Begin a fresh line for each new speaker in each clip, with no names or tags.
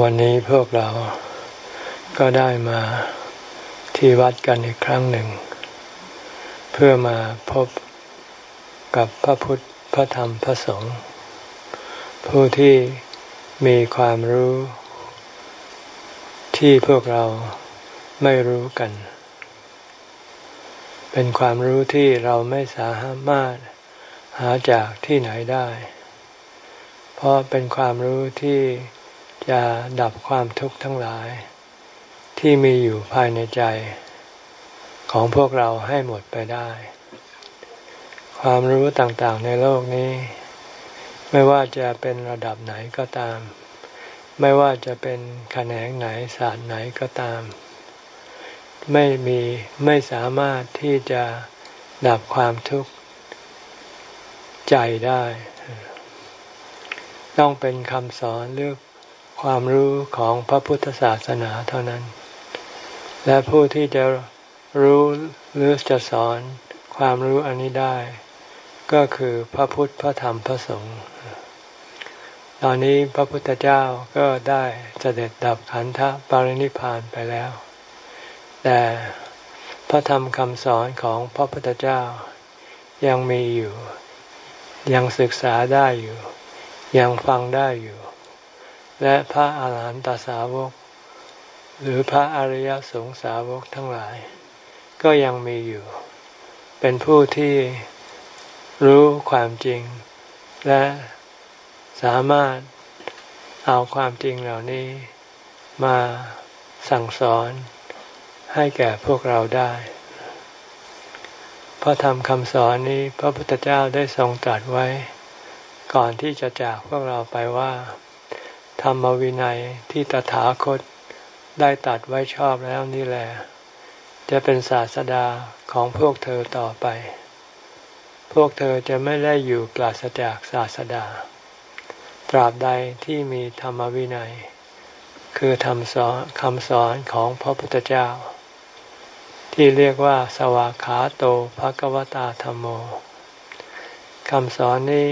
วันนี้พวกเราก็ได้มาที่วัดกันอีกครั้งหนึ่ง เพื่อมาพบกับพระพุทธพระธรรมพระสงฆ์ผู้ที่มีความรู้ที่พวกเราไม่รู้กัน เป็นความรู้ที่เราไม่สามารถหาจากที่ไหนได้ เพราะเป็นความรู้ที่ จะดับความทุกข์ทั้งหลาย ที่มีอยู่ภายในใจ ของพวกเราให้หมดไปได้ ความรู้ต่างๆในโลกนี้ ไม่ว่าจะเป็นระดับไหนก็ตาม ไม่ว่าจะเป็นแขนงไหนศาสตร์ไหนก็ตาม ไม่มีไม่สามารถที่จะดับความทุกข์ใจได้ ต้องเป็นคำสอนหรือ ความรู้ของพระพุทธศาสนาเท่านั้น และผู้ที่จะรู้หรือจะสอนความรู้อันนี้ได้ ก็คือพระพุทธพระธรรมพระสงฆ์ตอนนี้พระพุทธเจ้าก็ได้เสด็จดับขันธปรินิพานไปแล้ว แต่พระธรรมคำสอนของพระพุทธเจ้ายังมีอยู่ ยังศึกษาได้อยู่ ยังฟังได้อยู่ และพระอาหารหันตสาวก หรือพระอริยสงสาวกทั้งหลาย ก็ยังมีอยู่ เป็นผู้ที่รู้ความจริง และสามารถเอาความจริงเหล่านี้มาสั่งสอนให้แก่พวกเราได้ พระธรรมคำสอนนี้พระพุทธเจ้าได้ทรงตรัสไว้ ก่อนที่จะจากพวกเราไปว่า ธรรมวินัยที่ตถาคตได้ตัดไว้ชอบแล้วนี่แหละจะเป็นศาสดาของพวกเธอต่อไป พวกเธอจะไม่ได้อยู่ปราศจากศาสดา ตราบใดที่มีธรรมวินัย คือธรรมสอนคำสอนของพระพุทธเจ้า ที่เรียกว่า สวากขาโตภกวตาธรรมโมคำสอนนี้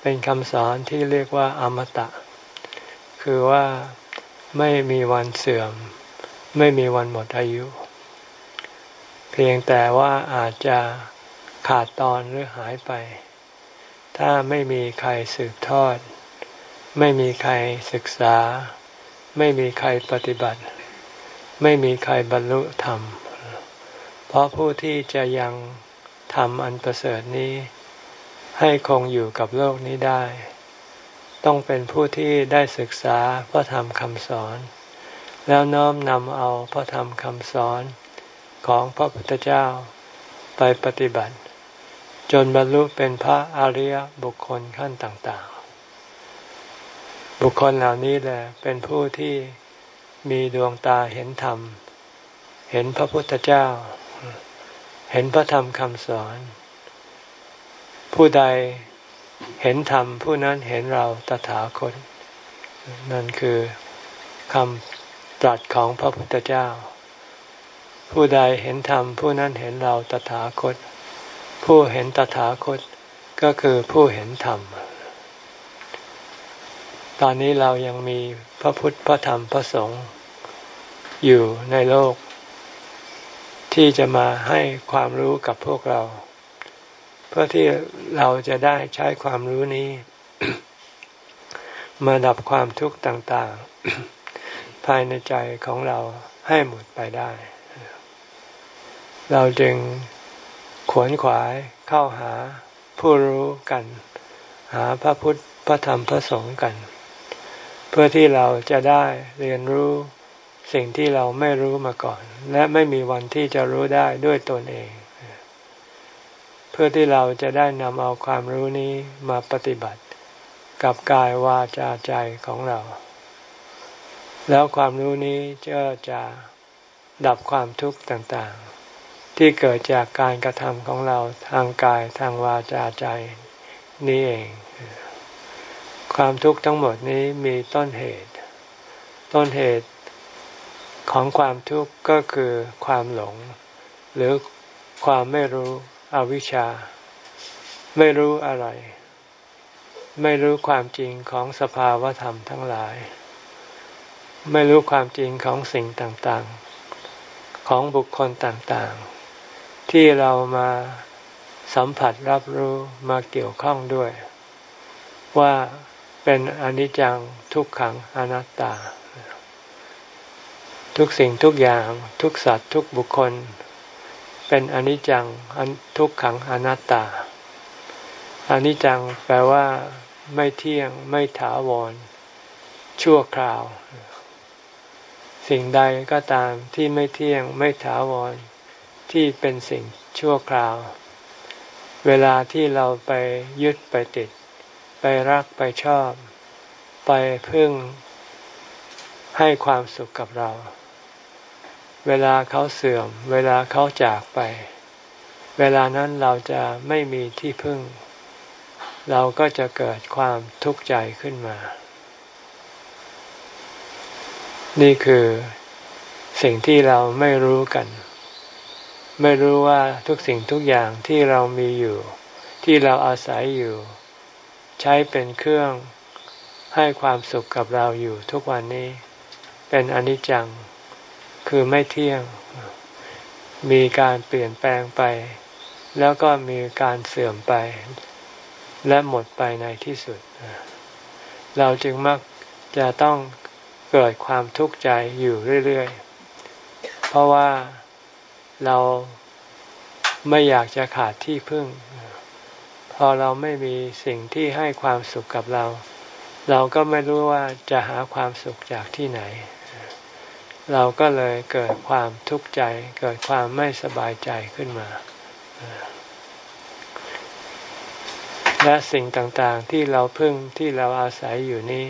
เป็นคำสอนที่เรียกว่าอมตะ คือว่าไม่มีวันเสื่อม ไม่มีวันหมดอายุ เพียงแต่ว่าอาจจะขาดตอนหรือหายไป ถ้าไม่มีใครสืบทอด ไม่มีใครศึกษา ไม่มีใครปฏิบัติ ไม่มีใครบรรลุธรรม เพราะผู้ที่จะยังทำอันประเสริฐนี้ ให้คงอยู่กับโลกนี้ได้ ต้องเป็นผู้ที่ได้ศึกษาพระธรรมคำสอน แล้วน้อมนำเอาพระธรรมคำสอนของพระพุทธเจ้าไปปฏิบัติ จนบรรลุเป็นพระอริยบุคคลขั้นต่างๆ บุคคลเหล่านี้แหละเป็นผู้ที่มีดวงตาเห็นธรรม เห็นพระพุทธเจ้า เห็นพระธรรมคำสอน ผู้ใด เห็นธรรมผู้นั้นเห็นเราตถาคต นั่นคือคำตรัสของพระพุทธเจ้า ผู้ใดเห็นธรรมผู้นั้นเห็นเราตถาคต ผู้เห็นตถาคตก็คือผู้เห็นธรรม ตอนนี้เรายังมีพระพุทธพระธรรมพระสงฆ์อยู่ในโลก ที่จะมาให้ความรู้กับพวกเรา เพื่อที่เราจะได้ใช้ความรู้นี้ มาดับความทุกข์ต่างๆ ภายในใจของเราให้หมดไปได้ เราจึงขวนขวายเข้าหาผู้รู้กัน หาพระพุทธพระธรรมพระสงฆ์กัน เพื่อที่เราจะได้เรียนรู้สิ่งที่เราไม่รู้มาก่อน และไม่มีวันที่จะรู้ได้ด้วยตนเอง พื่อที่เราจะได้นำเอาความรู้นี้มาปฏิบัติ กับกายวาจาใจของเรา แล้วความรู้นี้จะจะดับความทุกข์ต่างๆ ที่เกิดจากการกระทำของเราทางกายทางวาจาใจนี้เอง ความทุกข์ทั้งหมดนี้มีต้นเหตุ ต้นเหตุของความทุกข์ก็คือความหลง หรือความไม่รู้ อวิชชา ไม่รู้อะไร ไม่รู้ความจริงของสภาวธรรมทั้งหลาย ไม่รู้ความจริงของสิ่งต่างๆ ของบุคคลต่างๆ ที่เรามาสัมผัสรับรู้มาเกี่ยวข้องด้วย ว่าเป็นอนิจจังทุกขังอนัตตา ทุกสิ่งทุกอย่างทุกสัตว์ทุกบุคคล เป็นอนิจจังทุกขังอนัตตาอนิจจังแปลว่า ไม่เที่ยงไม่ถาวร ชั่วคราว สิ่งใดก็ตามที่ไม่เที่ยงไม่ถาวร ที่เป็นสิ่งชั่วคราว เวลาที่เราไปยึดไปติด ไปรักไปชอบ ไปพึ่งให้ความสุขกับเรา เวลาเขาเสื่อม เวลาเขาจากไป เวลานั้นเราจะไม่มีที่พึ่ง เราก็จะเกิดความทุกข์ใจขึ้นมา นี่คือสิ่งที่เราไม่รู้กัน ไม่รู้ว่าทุกสิ่งทุกอย่างที่เรามีอยู่ ที่เราอาศัยอยู่ ใช้เป็นเครื่องให้ความสุขกับเราอยู่ทุกวันนี้ เป็นอนิจจัง คือไม่เที่ยง มีการเปลี่ยนแปลงไป แล้วก็มีการเสื่อมไป และหมดไปในที่สุด เราจึงมักจะต้องเกิดความทุกข์ใจอยู่เรื่อยๆ เพราะว่าเราไม่อยากจะขาดที่พึ่ง พอเราไม่มีสิ่งที่ให้ความสุขกับเรา เราก็ไม่รู้ว่าจะหาความสุขจากที่ไหน เราก็เลยเกิดความทุกข์ใจ เกิดความไม่สบายใจขึ้นมา และสิ่งต่างๆที่เราพึ่งที่เราอาศัยอยู่นี้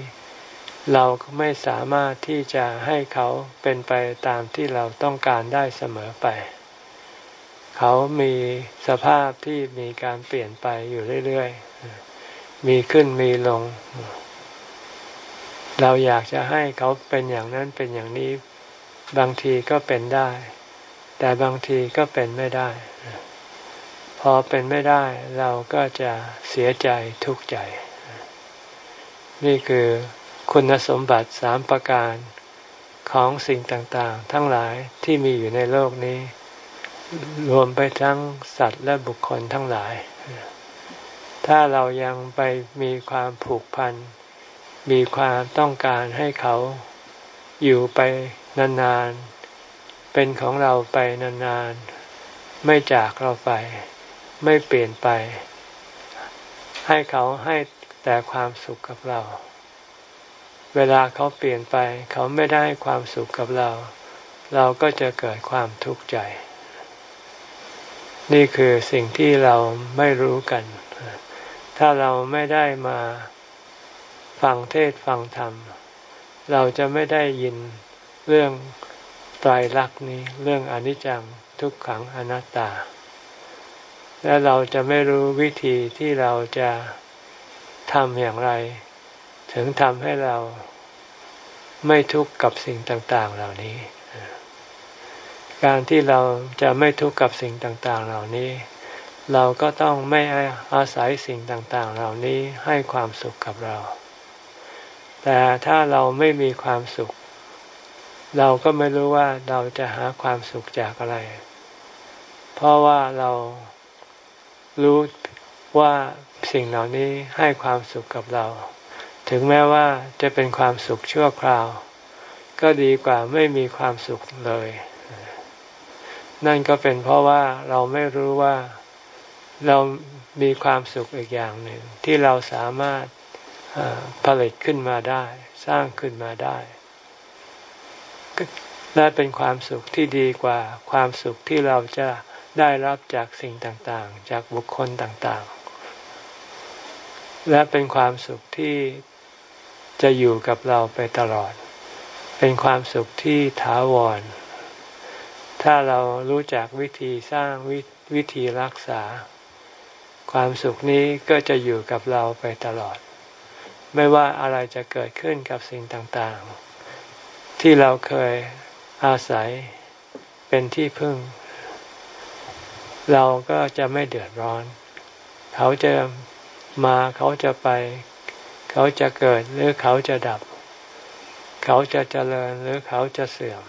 เราไม่สามารถที่จะให้เขาเป็นไปตามที่เราต้องการได้เสมอไป เขามีสภาพที่มีการเปลี่ยนไปอยู่เรื่อยๆ มีขึ้นมีลงเราอยากจะให้เขาเป็นอย่างนั้นเป็นอย่างนี้ บางทีก็เป็นได้ แต่บางทีก็เป็นไม่ได้ พอเป็นไม่ได้เราก็จะเสียใจทุกข์ใจ นี่คือคุณสมบัติสามประการของสิ่งต่างๆ ทั้งหลายที่มีอยู่ในโลกนี้ รวมไปทั้งสัตว์และบุคคลทั้งหลาย ถ้าเรายังไปมีความผูกพัน มีความต้องการให้เขาอยู่ไป นานๆ เป็นของเราไปนานๆ ไม่จากเราไป ไม่เปลี่ยนไป ให้เขาให้แต่ความสุขกับเรา เวลาเขาเปลี่ยนไป เขาไม่ได้ความสุขกับเรา เราก็จะเกิดความทุกข์ใจ นี่คือสิ่งที่เราไม่รู้กัน ถ้าเราไม่ได้มาฟังเทศฟังธรรม เราจะไม่ได้ยิน เรื่องไตรลักษณ์นี้เรื่องอนิจจังทุกขังอนัตตา และเราจะไม่รู้วิธีที่เราจะทำอย่างไร ถึงทำให้เราไม่ทุกข์กับสิ่งต่างๆเหล่านี้ การที่เราจะไม่ทุกข์กับสิ่งต่างๆเหล่านี้ เราก็ต้องไม่อาศัยสิ่งต่างๆ เหล่านี้ให้ความสุขกับเรา แต่ถ้าเราไม่มีความสุข เราก็ไม่รู้ว่าเราจะหาความสุขจากอะไร เพราะว่าเรารู้ว่าสิ่งเหล่านี้ให้ความสุขกับเรา ถึงแม้ว่าจะเป็นความสุขชั่วคราว ก็ดีกว่าไม่มีความสุขเลย นั่นก็เป็นเพราะว่าเราไม่รู้ว่าเรามีความสุขอีกอย่างหนึ่ง ที่เราสามารถผลิตขึ้นมาได้ สร้างขึ้นมาได้ และเป็นความสุขที่ดีกว่าความสุขที่เราจะได้รับจากสิ่งต่างๆ จากบุคคลต่างๆ และเป็นความสุขที่จะอยู่กับเราไปตลอด เป็นความสุขที่ถาวร ถ้าเรารู้จักวิธีสร้างววิธีรักษา ความสุขนี้ก็จะอยู่กับเราไปตลอด ไม่ว่าอะไรจะเกิดขึ้นกับสิ่งต่างๆ ที่เราเคยอาศัยเป็นที่พึ่ง เราก็จะไม่เดือดร้อน เขาจะมาเขาจะไป เขาจะเกิดหรือเขาจะดับ เขาจะเจริญหรือเขาจะเสื่อม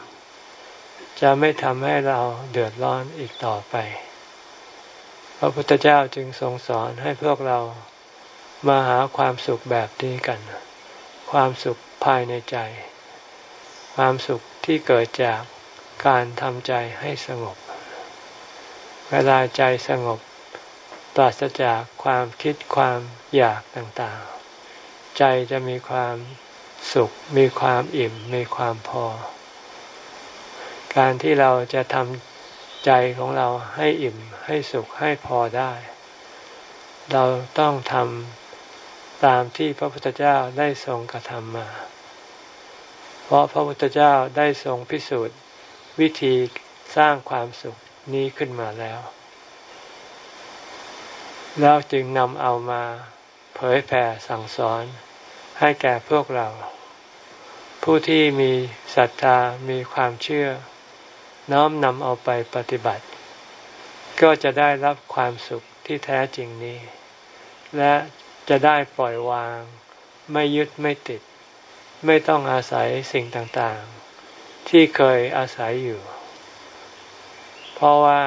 จะไม่ทำให้เราเดือดร้อนอีกต่อไป พระพุทธเจ้าจึงทรงสอนให้พวกเรามาหาความสุขแบบนี้กัน ความสุขภายในใจ ความสุขที่เกิดจากการทำใจให้สงบ เวลาใจสงบปราศจากความคิดความอยากต่างๆ ใจจะมีความสุข มีความอิ่ม มีความพอ การที่เราจะทำใจของเราให้อิ่ม ให้สุข ให้พอได้ เราต้องทำตามที่พระพุทธเจ้าได้ทรงกระทำมา เพราะพระพุทธเจ้าได้ทรงพิสูจน์วิธีสร้างความสุขนี้ขึ้นมาแล้ว แล้วจึงนำเอามาเผยแผ่สั่งสอนให้แก่พวกเรา ผู้ที่มีศรัทธามีความเชื่อ น้อมนำเอาไปปฏิบัติ ก็จะได้รับความสุขที่แท้จริงนี้ และจะได้ปล่อยวาง ไม่ยึดไม่ติด ไม่ต้องอาศัยสิ่งต่างๆ ที่เคยอาศัยอยู่ เพราะว่า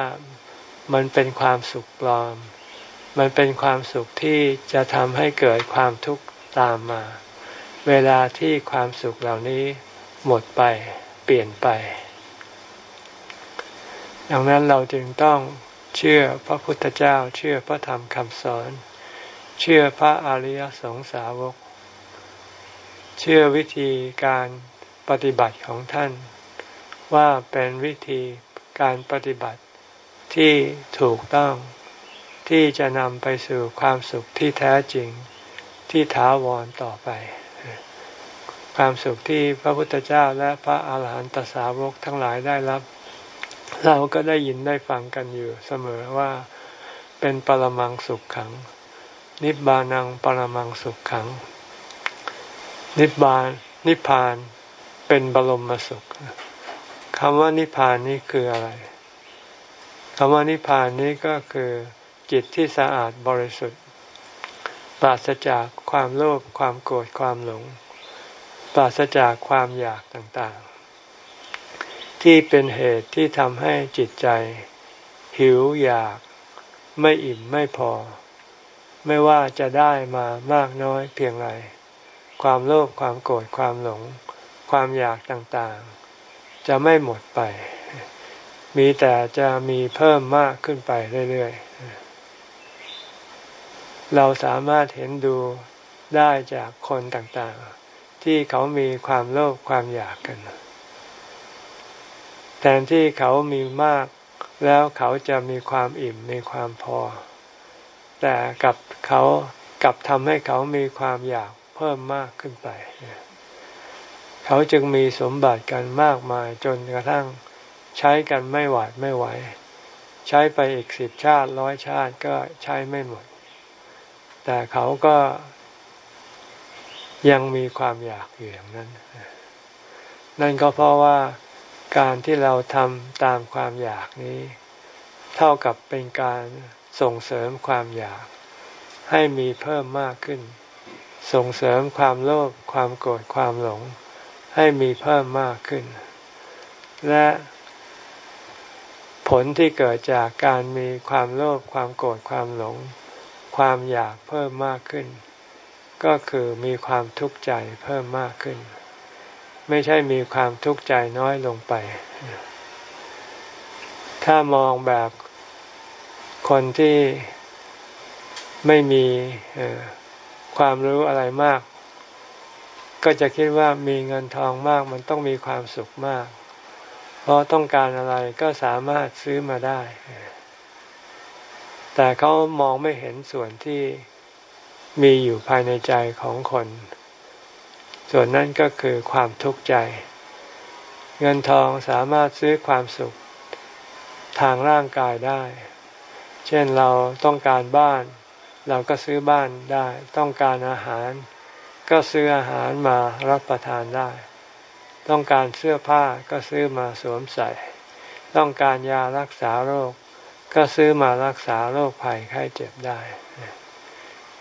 มันเป็นความสุขปลอม มันเป็นความสุขที่จะทำให้เกิดความทุกข์ตามมา เวลาที่ความสุขเหล่านี้หมดไปเปลี่ยนไป ดังนั้นเราจึงต้องเชื่อพระพุทธเจ้า เชื่อพระธรรมคำสอน เชื่อพระอริยสงสาวก เชื่อวิธีการปฏิบัติของท่าน ว่าเป็นวิธีการปฏิบัติที่ถูกต้องที่จะนำไปสู่ความสุขที่แท้จริงที่ถาวรต่อไป ความสุขที่พระพุทธเจ้าและพระอาหารหันตสาวกทั้งหลายได้รับ เราก็ได้ยินได้ฟังกันอยู่เสมอว่าเป็นปรมังสุขขัง นิบานังปรมังสุขขัง นิบานนิพพานเป็นบรมสุขคำว่านิพพานนี้คืออะไรคำว่านิพานนี้ก็คือจิตที่สะอาดบริสุทธิ์ ปราศจากความโลภความโกรธความหลง ปราศจากความอยากต่างๆ ที่เป็นเหตุที่ทำให้จิตใจ หิวอยาก ไม่อิ่มไม่พอ ไม่ว่าจะได้มามากน้อยเพียงไร ความโลภความโกรธความหลง ความอยากต่างๆ จะไม่หมดไป มีแต่จะมีเพิ่มมากขึ้นไปเรื่อยๆ เราสามารถเห็นดูได้จากคนต่างๆ ที่เขามีความโลภความอยากกัน แทนที่เขามีมากแล้วเขาจะมีความอิ่มมีความพอ แต่กับเขากับทำให้เขามีความอยาก เพิ่มมากขึ้นไป เขาจึงมีสมบัติกันมากมายจนกระทั่งใช้กันไม่หวาดไม่ไหว ใช้ไปอีกสิบชาติร้อยชาติก็ใช้ไม่หมด แต่เขาก็ยังมีความอยากอยู่อย่างนั้น นั่นก็เพราะว่าการที่เราทำตามความอยากนี้ เท่ากับเป็นการส่งเสริมความอยากให้มีเพิ่มมากขึ้น ส่งเสริมความโลภความโกรธความหลง ให้มีเพิ่มมากขึ้น และผลที่เกิดจากการมีความโลภความโกรธความหลง ความอยากเพิ่มมากขึ้น ก็คือมีความทุกข์ใจเพิ่มมากขึ้น ไม่ใช่มีความทุกข์ใจน้อยลงไป ถ้ามองแบบคนที่ไม่มี ความรู้อะไรมาก ก็จะคิดว่ามีเงินทองมากมันต้องมีความสุขมาก เพราะต้องการอะไรก็สามารถซื้อมาได้ แต่เขามองไม่เห็นส่วนที่มีอยู่ภายในใจของคน ส่วนนั้นก็คือความทุกข์ใจ เงินทองสามารถซื้อความสุขทางร่างกายได้ เช่นเราต้องการบ้าน เราก็ซื้อบ้านได้ ต้องการอาหาร ก็ซื้ออาหารมารับประทานได้ ต้องการเสื้อผ้าก็ซื้อมาสวมใส่ ต้องการยารักษาโรค ก็ซื้อมารักษาโรคภัยไข้เจ็บได้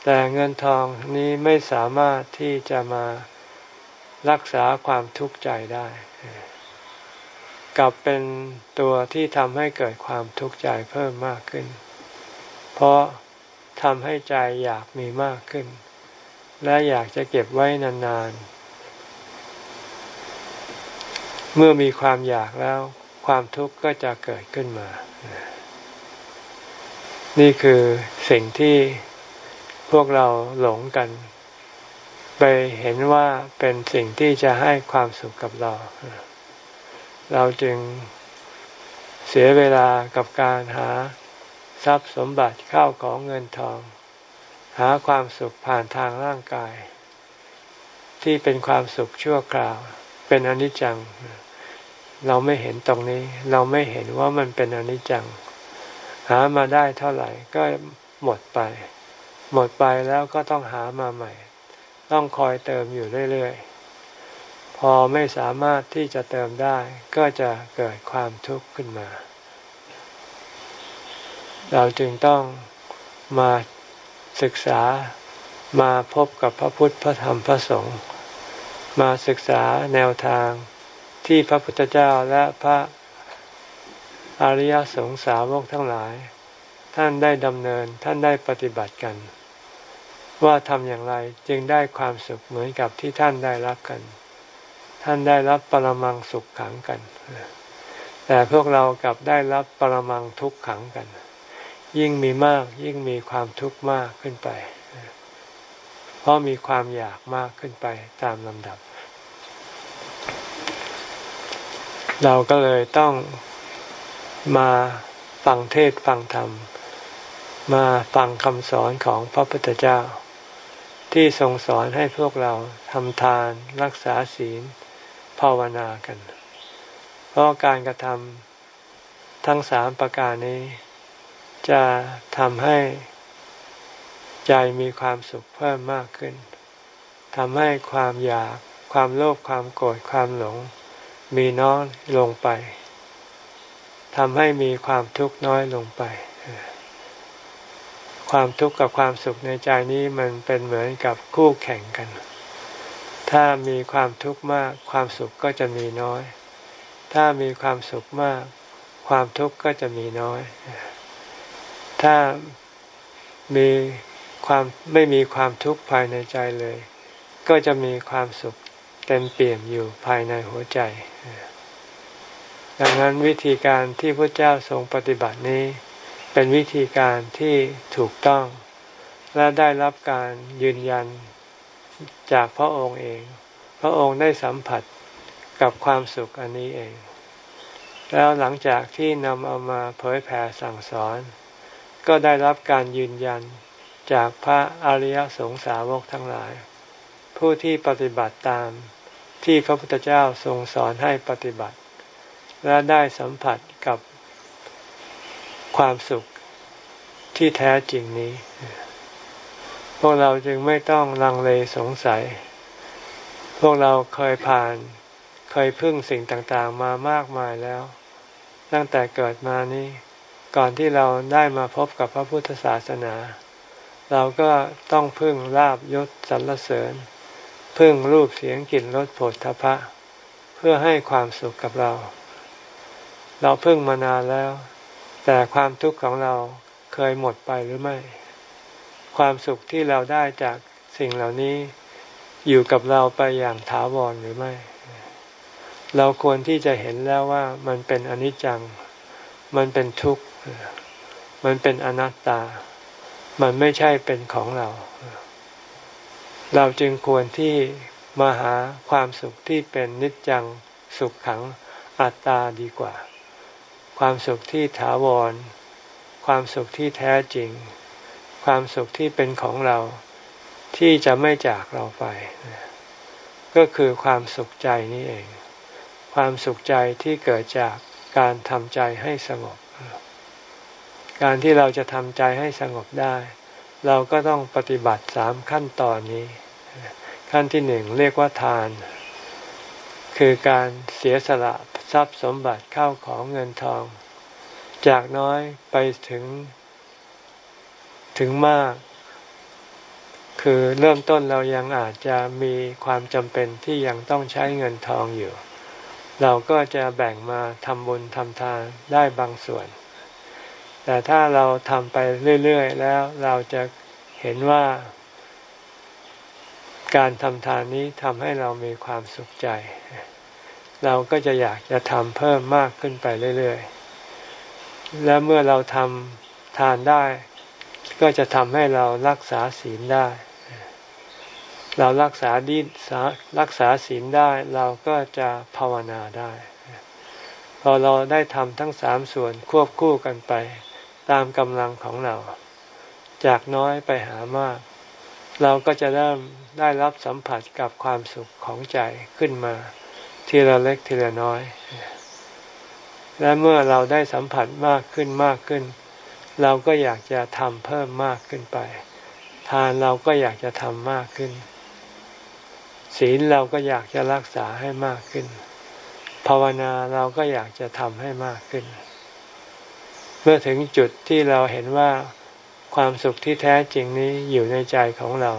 แต่เงินทองนี้ไม่สามารถที่จะมารักษาความทุกข์ใจได้กลับเป็นตัวที่ทำให้เกิดความทุกข์ใจเพิ่มมากขึ้น เพราะ ทำให้ใจอยากมีมากขึ้น และอยากจะเก็บไว้นานๆ เมื่อมีความอยากแล้ว ความทุกข์ก็จะเกิดขึ้นมา นี่คือสิ่งที่พวกเราหลงกัน ไปเห็นว่าเป็นสิ่งที่จะให้ความสุขกับเรา เราจึงเสียเวลากับการหา ทรัพย์สมบัติเข้าของเงินทอง หาความสุขผ่านทางร่างกาย ที่เป็นความสุขชั่วคราว เป็นอนิจจัง เราไม่เห็นตรงนี้ เราไม่เห็นว่ามันเป็นอนิจจัง หามาได้เท่าไหร่ก็หมดไป หมดไปแล้วก็ต้องหามาใหม่ ต้องคอยเติมอยู่เรื่อยๆ พอไม่สามารถที่จะเติมได้ ก็จะเกิดความทุกข์ขึ้นมา เราจึงต้องมาศึกษามาพบกับพระพุทธพระธรรมพระสงฆ์มาศึกษาแนวทางที่พระพุทธเจ้าและพระอริยสงสาวกทั้งหลาย ท่านได้ดำเนินท่านได้ปฏิบัติกัน ว่าทำอย่างไรจึงได้ความสุขเหมือนกับที่ท่านได้รับกัน ท่านได้รับปรมังสุขขังกัน แต่พวกเรากลับได้รับปรมังทุกขังกัน ยิ่งมีมากยิ่งมีความทุกข์มากขึ้นไป เพราะมีความอยากมากขึ้นไปตามลำดับ เราก็เลยต้องมาฟังเทศฟังธรรม มาฟังคำสอนของพระพุทธเจ้า ที่ทรงสอนให้พวกเราทำทานรักษาศีลภาวนากัน เพราะการกระทำทั้งสามประการนี้ จะทำให้ใจมีความสุขเพิ่มมากขึ้นทำให้ความอยากความโลภความโกรธความหลง มีน้อยลงไปทำให้มีความทุกข์น้อยลงไป ความทุกข์กับความสุขในใจนี้มันเป็นเหมือนกับคู่แข่งกัน ถ้ามีความทุกข์มาก ความสุขก็จะมีน้อย ถ้ามีความสุขมาก ความทุกข์ก็จะมีน้อย ถ้ามีความไม่มีความทุกข์ภายในใจเลย ก็จะมีความสุขเต็มเปี่ยมอยู่ภายในหัวใจ ดังนั้นวิธีการที่พระเจ้าทรงปฏิบัตินี้ เป็นวิธีการที่ถูกต้อง และได้รับการยืนยันจากพระองค์เอง พระองค์ได้สัมผัสกับความสุขอันนี้เอง แล้วหลังจากที่นำเอามาเผยแผ่สั่งสอน ก็ได้รับการยืนยันจากพระอริยสงสาวกทั้งหลาย ผู้ที่ปฏิบัติตามที่พระพุทธเจ้าทรงสอนให้ปฏิบัติ และได้สัมผัสกับความสุขที่แท้จริงนี้ พวกเราจึงไม่ต้องลังเลสงสัย พวกเราเคยผ่านเคยพึ่งสิ่งต่างๆมามากมายแล้ว ตั้งแต่เกิดมานี้ ก่อนที่เราได้มาพบกับพระพุทธศาสนา เราก็ต้องพึ่งลาบยศสรรเสริญ พึ่งรูปเสียงกลิ่นรสโผฏฐพะ เพื่อให้ความสุขกับเรา เราพึ่งมานานแล้ว แต่ความทุกข์ของเราเคยหมดไปหรือไม่ ความสุขที่เราได้จากสิ่งเหล่านี้อยู่กับเราไปอย่างถาวรหรือไม่ เราควรที่จะเห็นแล้วว่ามันเป็นอนิจจัง มันเป็นทุกข์ มันเป็นอนัตตา มันไม่ใช่เป็นของเรา เราจึงควรที่มาหาความสุขที่เป็นนิจจังสุขขังอัตตาดีกว่า ความสุขที่ถาวร ความสุขที่แท้จริง ความสุขที่เป็นของเราที่จะไม่จากเราไป ก็คือความสุขใจนี่เอง ความสุขใจที่เกิดจากการทำใจให้สงบ การที่เราจะทำใจให้สงบได้ เราก็ต้องปฏิบัติสามขั้นตอนนี้ ขั้นที่หนึ่งเรียกว่าทาน คือการเสียสละทรัพย์สมบัติเข้าของเงินทอง จากน้อยไปถึงถึงมาก คือเริ่มต้นเรายังอาจจะมีความจำเป็นที่ยังต้องใช้เงินทองอยู่ เราก็จะแบ่งมาทำบุญทำทานได้บางส่วน แต่ถ้าเราทำไปเรื่อยๆ แล้วเราจะเห็นว่า การทำทานนี้ทำให้เรามีความสุขใจ เราก็จะอยากจะทำเพิ่มมากขึ้นไปเรื่อยๆ และเมื่อเราทำทานได้ ก็จะทำให้เรารักษาศีลได้ เรารักษาดีรักษาศีลได้ เราก็จะภาวนาได้พอเราได้ทำทั้งสามส่วนควบคู่กันไป ตามกำลังของเรา จากน้อยไปหามาก เราก็จะเริ่มได้รับสัมผัสกับความสุขของใจขึ้นมาทีละเล็กทีละน้อย และเมื่อเราได้สัมผัสมากขึ้นมากขึ้น เราก็อยากจะทำเพิ่มมากขึ้นไป ทานเราก็อยากจะทำมากขึ้น ศีลเราก็อยากจะรักษาให้มากขึ้น ภาวนาเราก็อยากจะทำให้มากขึ้น เมื่อถึงจุดที่เราเห็นว่าความสุขที่แท้จริงนี้อยู่ในใจของเรา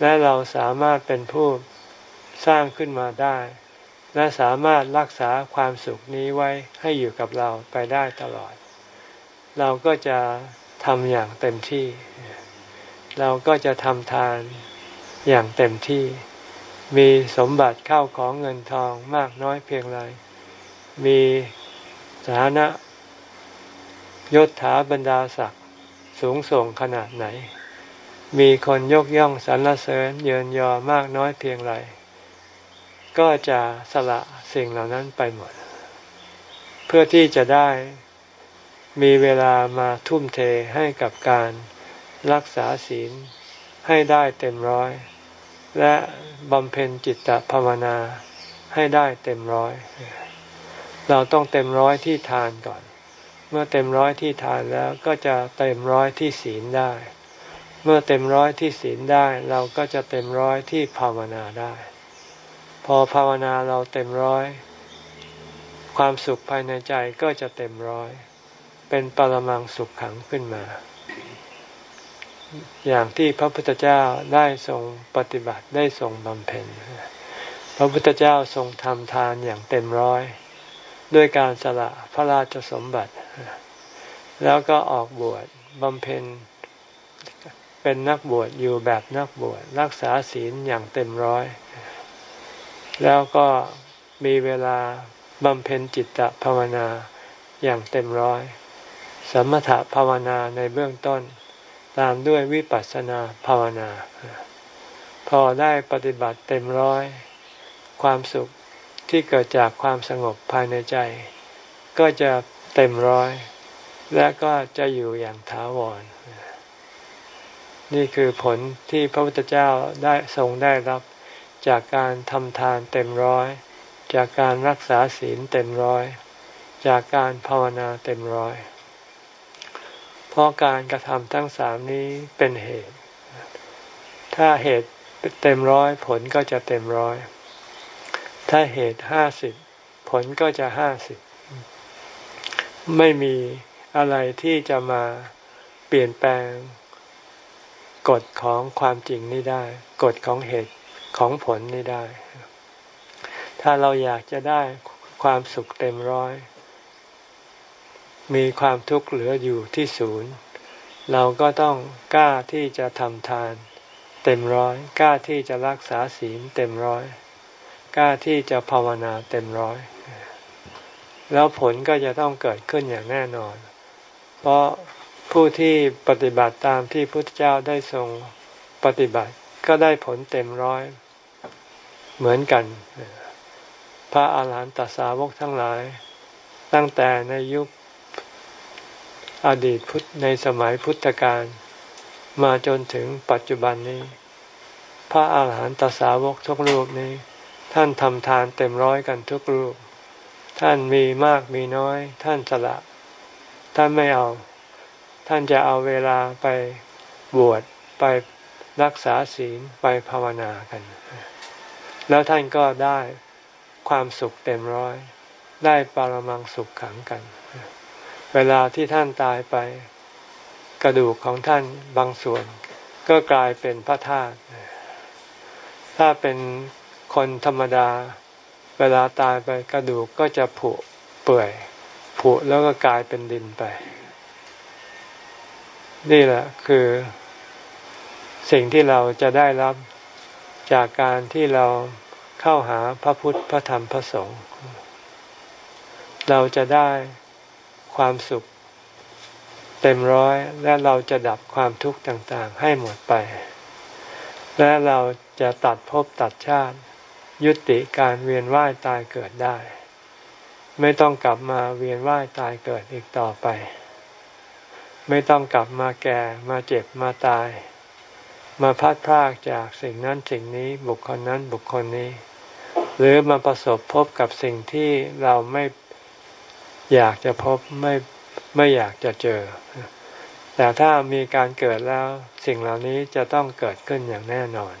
และเราสามารถเป็นผู้สร้างขึ้นมาได้ และสามารถรักษาความสุขนี้ไว้ให้อยู่กับเราไปได้ตลอด เราก็จะทำอย่างเต็มที่ เราก็จะทำทานอย่างเต็มที่ มีสมบัติเข้าของเงินทองมากน้อยเพียงไร มีฐานะ ยศถาบรรดาศักดิ์สูงส่งขนาดไหน มีคนยกย่องสรรเสริญเยินยอมากน้อยเพียงไร ก็จะสละสิ่งเหล่านั้นไปหมด เพื่อที่จะได้มีเวลามาทุ่มเทให้กับการรักษาศีลให้ได้เต็มร้อย และบำเพ็ญจิตตภาวนาให้ได้เต็มร้อย เราต้องเต็มร้อยที่ทานก่อน เมื่อเต็มร้อยที่ทานแล้วก็จะเต็มร้อยที่ศีลได้ เมื่อเต็มร้อยที่ศีลได้ เราก็จะเต็มร้อยที่ภาวนาได้ พอภาวนาเราเต็มร้อย ความสุขภายในใจก็จะเต็มร้อย เป็นปรมังสุขขังขึ้นมา อย่างที่พระพุทธเจ้าได้ทรงปฏิบัติได้ทรงบำเพ็ญพระพุทธเจ้าทรงทำทานอย่างเต็มร้อย ด้วยการสละพระราชสมบัติ แล้วก็ออกบวชบำเพ็ญเป็นนักบวชอยู่แบบนักบวชรักษาศีลอย่างเต็มร้อย แล้วก็มีเวลาบำเพ็ญจิตตภาวนาอย่างเต็มร้อย สมถภาวนาในเบื้องต้น ตามด้วยวิปัสสนาภาวนา พอได้ปฏิบัติเต็มร้อย ความสุข ที่เกิดจากความสงบภายในใจ ก็จะเต็มร้อย และก็จะอยู่อย่างถาวร นี่คือผลที่พระพุทธเจ้าได้ทรงได้รับจากการทำทานเต็มร้อย จากการรักษาศีลเต็มร้อย จากการภาวนาเต็มร้อย เพราะการกระทำทั้งสามนี้เป็นเหตุ ถ้าเหตุเต็มร้อยผลก็จะเต็มร้อย ถ้าเหตุห้าสิบผลก็จะห้าสิบไม่มีอะไรที่จะมาเปลี่ยนแปลงกฎของความจริงนี้ได้กฎของเหตุของผลนี้ได้ ถ้าเราอยากจะได้ความสุขเต็มร้อย มีความทุกข์เหลืออยู่ที่ศูนย์ เราก็ต้องกล้าที่จะทำทาน เต็มร้อย กล้าที่จะรักษาศีลเต็มร้อย กล้าที่จะภาวนาเต็มร้อย แล้วผลก็จะต้องเกิดขึ้นอย่างแน่นอน เพราะผู้ที่ปฏิบัติตามที่พุทธเจ้าได้ทรงปฏิบัติก็ได้ผลเต็มร้อยเหมือนกัน พระอาหารหันตสาวกทั้งหลาย ตั้งแต่ในยุคอดีตพุทธในสมัยพุทธกาลมาจนถึงปัจจุบันนี้ พระอาหารหันตสาวกทุกรูปนี้ ท่านทำทานเต็มร้อยกันทุกรูป ท่านมีมากมีน้อย ท่านสละ ท่านไม่เอา ท่านจะเอาเวลาไปบวชไปรักษาศีลไปภาวนากัน แล้วท่านก็ได้ความสุขเต็มร้อย ได้ปรมังสุขขังกัน เวลาที่ท่านตายไป กระดูกของท่านบางส่วน ก็กลายเป็นพระธาตุถ้าเป็น คนธรรมดา เวลาตายไปกระดูกก็จะผุเปื่อยผุแล้วก็กลายเป็นดินไป นี่แหละคือ สิ่งที่เราจะได้รับจากการที่เราเข้าหาพระพุทธพระธรรมพระสงฆ์เราจะได้ความสุขเต็มร้อยและเราจะดับความทุกข์ต่างๆ ให้หมดไป และเราจะตัดภพตัดชาติ ยุติการเวียนว่ายตายเกิดได้ ไม่ต้องกลับมาเวียนว่ายตายเกิดอีกต่อไป ไม่ต้องกลับมาแก่มาเจ็บมาตาย มาพัดพรากจากสิ่งนั้นสิ่งนี้บุคคลนั้นบุคคลนี้ หรือมาประสบพบกับสิ่งที่เราไม่อยากจะพบไม่ไม่อยากจะเจอ แต่ถ้ามีการเกิดแล้วสิ่งเหล่านี้จะต้องเกิดขึ้นอย่างแน่นอน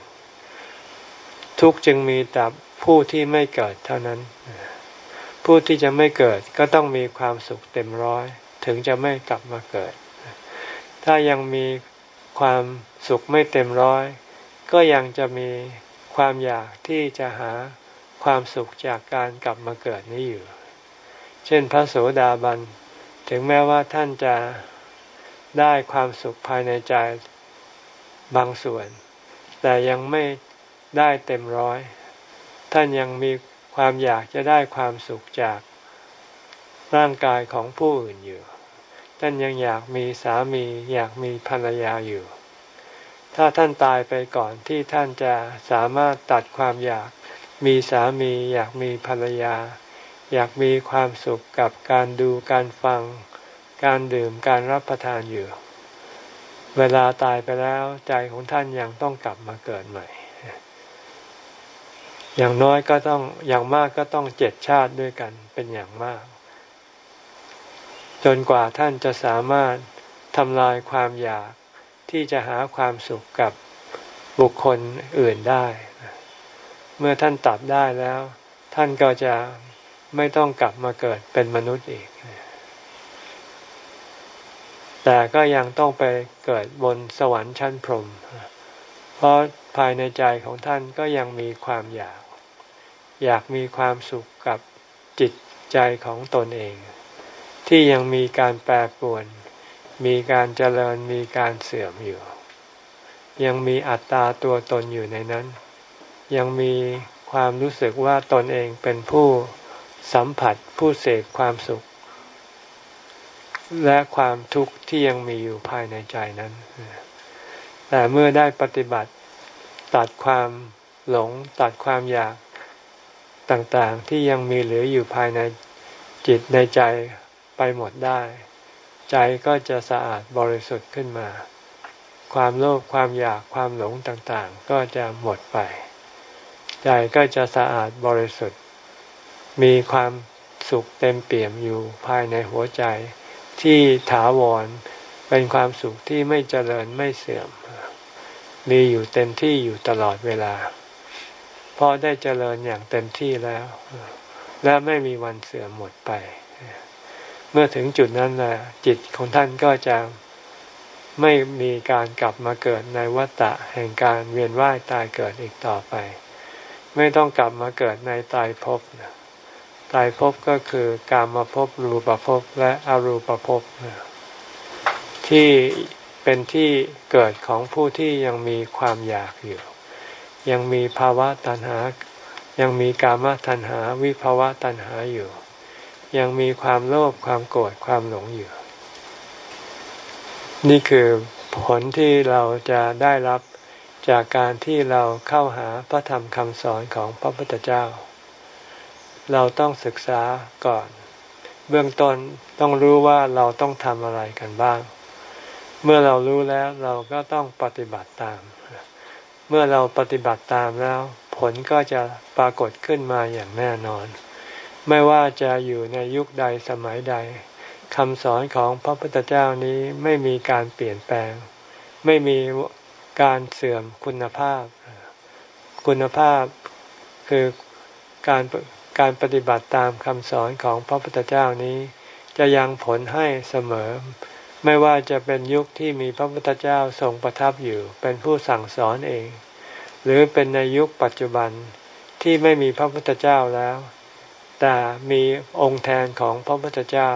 ทุกจึงมีแต่ผู้ที่ไม่เกิดเท่านั้น ผู้ที่จะไม่เกิดก็ต้องมีความสุขเต็มร้อย ถึงจะไม่กลับมาเกิด ถ้ายังมีความสุขไม่เต็มร้อย ก็ยังจะมีความอยากที่จะหาความสุขจากการกลับมาเกิดนี้อยู่ เช่นพระโสดาบัน ถึงแม้ว่าท่านจะได้ความสุขภายในใจบางส่วน แต่ยังไม่ ได้เต็มร้อย ท่านยังมีความอยากจะได้ความสุขจากร่างกายของผู้อื่นอยู่ ท่านยังอยากมีสามีอยากมีภรรยาอยู่ ถ้าท่านตายไปก่อนที่ท่านจะสามารถตัดความอยากมีสามีอยากมีภรรยา อยากมีความสุขกับการดูการฟัง การดื่มการรับประทานอยู่ เวลาตายไปแล้วใจของท่านยังต้องกลับมาเกิดใหม่ อย่างน้อยก็ต้องอย่างมากก็ต้องเจ็ดชาติด้วยกันเป็นอย่างมาก จนกว่าท่านจะสามารถทำลายความอยากที่จะหาความสุขกับบุคคลอื่นได้ เมื่อท่านตัดได้แล้ว ท่านก็จะไม่ต้องกลับมาเกิดเป็นมนุษย์อีก แต่ก็ยังต้องไปเกิดบนสวรรค์ชั้นพรหม เพราะภายในใจของท่านก็ยังมีความอยาก อยากมีความสุขกับจิตใจของตนเอง ที่ยังมีการแปรปรวน มีการเจริญมีการเสื่อมอยู่ ยังมีอัตตาตัวตนอยู่ในนั้น ยังมีความรู้สึกว่าตนเองเป็นผู้สัมผัสผู้เสพความสุข และความทุกข์ที่ยังมีอยู่ภายในใจนั้น แต่เมื่อได้ปฏิบัติตัดความหลงตัดความอยากต่างๆ ที่ยังมีเหลืออยู่ภายในจิตในใจไปหมดได้ ใจก็จะสะอาดบริสุทธิ์ขึ้นมา ความโลภความอยากความหลงต่างๆ ก็จะหมดไป ใจก็จะสะอาดบริสุทธิ์ มีความสุขเต็มเปี่ยมอยู่ภายในหัวใจที่ถาวร เป็นความสุขที่ไม่เจริญไม่เสื่อม มีอยู่เต็มที่อยู่ตลอดเวลาเพราะได้เจริญอย่างเต็มที่แล้ว และไม่มีวันเสื่อมหมดไป เมื่อถึงจุดนั้นแหละจิตของท่านก็จะไม่มีการกลับมาเกิดในวัฏฏะแห่งการเวียนว่ายตายเกิดอีกต่อไป ไม่ต้องกลับมาเกิดในตายภพนะตายภพก็คือการมภพรูปภพและอรูปภพ ที่เป็นที่เกิดของผู้ที่ยังมีความอยากอยู่ ยังมีภาวะตัณหา ยังมีกามตัณหาวิภาวะตัณหาอยู่ ยังมีความโลภความโกรธความหลงอยู่ นี่คือผลที่เราจะได้รับจากการที่เราเข้าหาพระธรรมคำสอนของพระพุทธเจ้า เราต้องศึกษาก่อน เบื้องต้นต้องรู้ว่าเราต้องทำอะไรกันบ้าง เมื่อเรารู้แล้วเราก็ต้องปฏิบัติตาม เมื่อเราปฏิบัติตามแล้ว ผลก็จะปรากฏขึ้นมาอย่างแน่นอน ไม่ว่าจะอยู่ในยุคใดสมัยใดคำสอนของพระพุทธเจ้านี้ไม่มีการเปลี่ยนแปลง ไม่มีการเสื่อมคุณภาพ คุณภาพคือการการปฏิบัติตามคำสอนของพระพุทธเจ้านี้ จะยังผลให้เสมอ ไม่ว่าจะเป็นยุคที่มีพระพุทธเจ้าทรงประทับอยู่ เป็นผู้สั่งสอนเอง หรือเป็นในยุคปัจจุบันที่ไม่มีพระพุทธเจ้าแล้ว แต่มีองค์แทนของพระพุทธเจ้า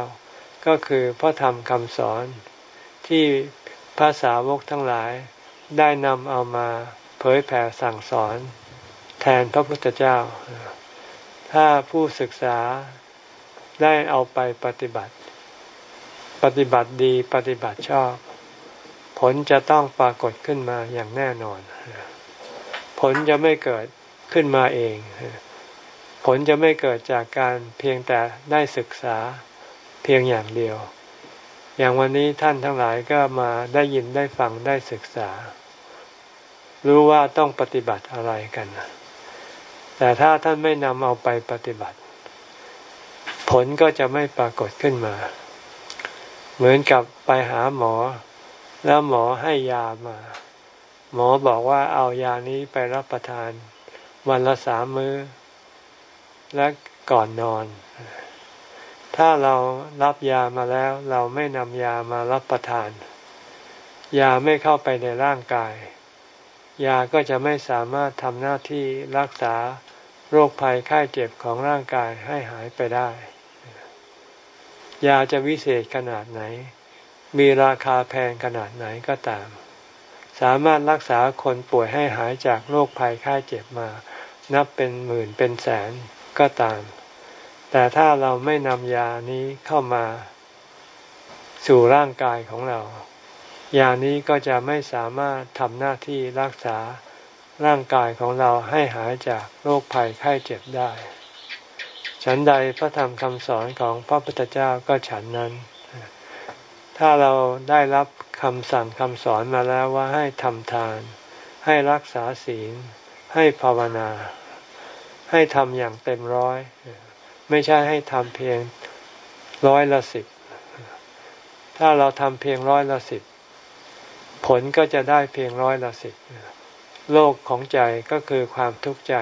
ก็คือพระธรรมคำสอน ที่ภาษาวกทั้งหลายได้นำเอามาเผยแผ่สั่งสอน แทนพระพุทธเจ้า ถ้าผู้ศึกษาได้เอาไปปฏิบัติ ปฏิบัติดีปฏิบัติชอบ ผลจะต้องปรากฏขึ้นมาอย่างแน่นอน ผลจะไม่เกิดขึ้นมาเอง ผลจะไม่เกิดจากการเพียงแต่ได้ศึกษาเพียงอย่างเดียว อย่างวันนี้ท่านทั้งหลายก็มาได้ยินได้ฟังได้ศึกษา รู้ว่าต้องปฏิบัติอะไรกัน แต่ถ้าท่านไม่นำเอาไปปฏิบัติ ผลก็จะไม่ปรากฏขึ้นมา เหมือนกับไปหาหมอ แล้วหมอให้ยามา หมอบอกว่าเอายานี้ไปรับประทาน วันละสามมื้อ และก่อนนอน ถ้าเรารับยามาแล้ว เราไม่นำยามารับประทาน ยาไม่เข้าไปในร่างกาย ยาก็จะไม่สามารถทำหน้าที่รักษาโรคภัยไข้เจ็บของร่างกายให้หายไปได้ ยาจะวิเศษขนาดไหน มีราคาแพงขนาดไหนก็ตาม สามารถรักษาคนป่วยให้หายจากโรคภัยไข้เจ็บมา นับเป็นหมื่นเป็นแสนก็ตาม แต่ถ้าเราไม่นำยานี้เข้ามา สู่ร่างกายของเรา ยานี้ก็จะไม่สามารถทำหน้าที่รักษาร่างกายของเราให้หายจากโรคภัยไข้เจ็บได้ ฉันใดพระธรรมคำสอนของพระพุทธเจ้าก็ฉันนั้น ถ้าเราได้รับคำสั่งคำสอนมาแล้วว่าให้ทำทาน ให้รักษาศีล ให้ภาวนา ให้ทำอย่างเต็มร้อย ไม่ใช่ให้ทำเพียงร้อยละสิบ ถ้าเราทำเพียงร้อยละสิบ ผลก็จะได้เพียงร้อยละสิบ โลกของใจก็คือความทุกข์ใจ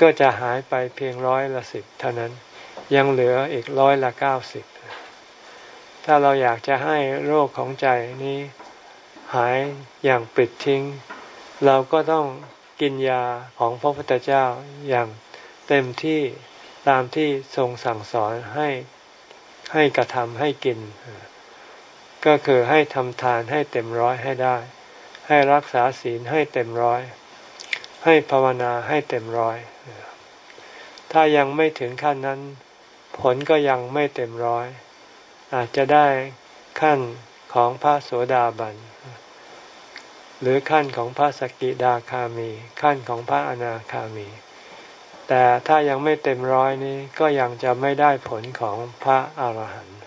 ก็จะหายไปเพียงร้อยละสิบเท่านั้น ยังเหลืออีกร้อยละเก้าสิบถ้าเราอยากจะให้โรคของใจนี้หายอย่างปิดทิ้ง เราก็ต้องกินยาของพระพุทธเจ้าอย่างเต็มที่ตามที่ทรงสั่งสอนให้ให้กระทำให้กิน ก็คือให้ทำทานให้เต็มร้อยให้ได้ ให้รักษาศีลให้เต็มร้อย ให้ภาวนาให้เต็มร้อย ถ้ายังไม่ถึงขั้นนั้น ผลก็ยังไม่เต็มร้อย อาจจะได้ขั้นของพระโสดาบัน หรือขั้นของพระสกิดาคามี ขั้นของพระอนาคามี แต่ถ้ายังไม่เต็มร้อยนี้ก็ยังจะไม่ได้ผลของพระอาหารหันต์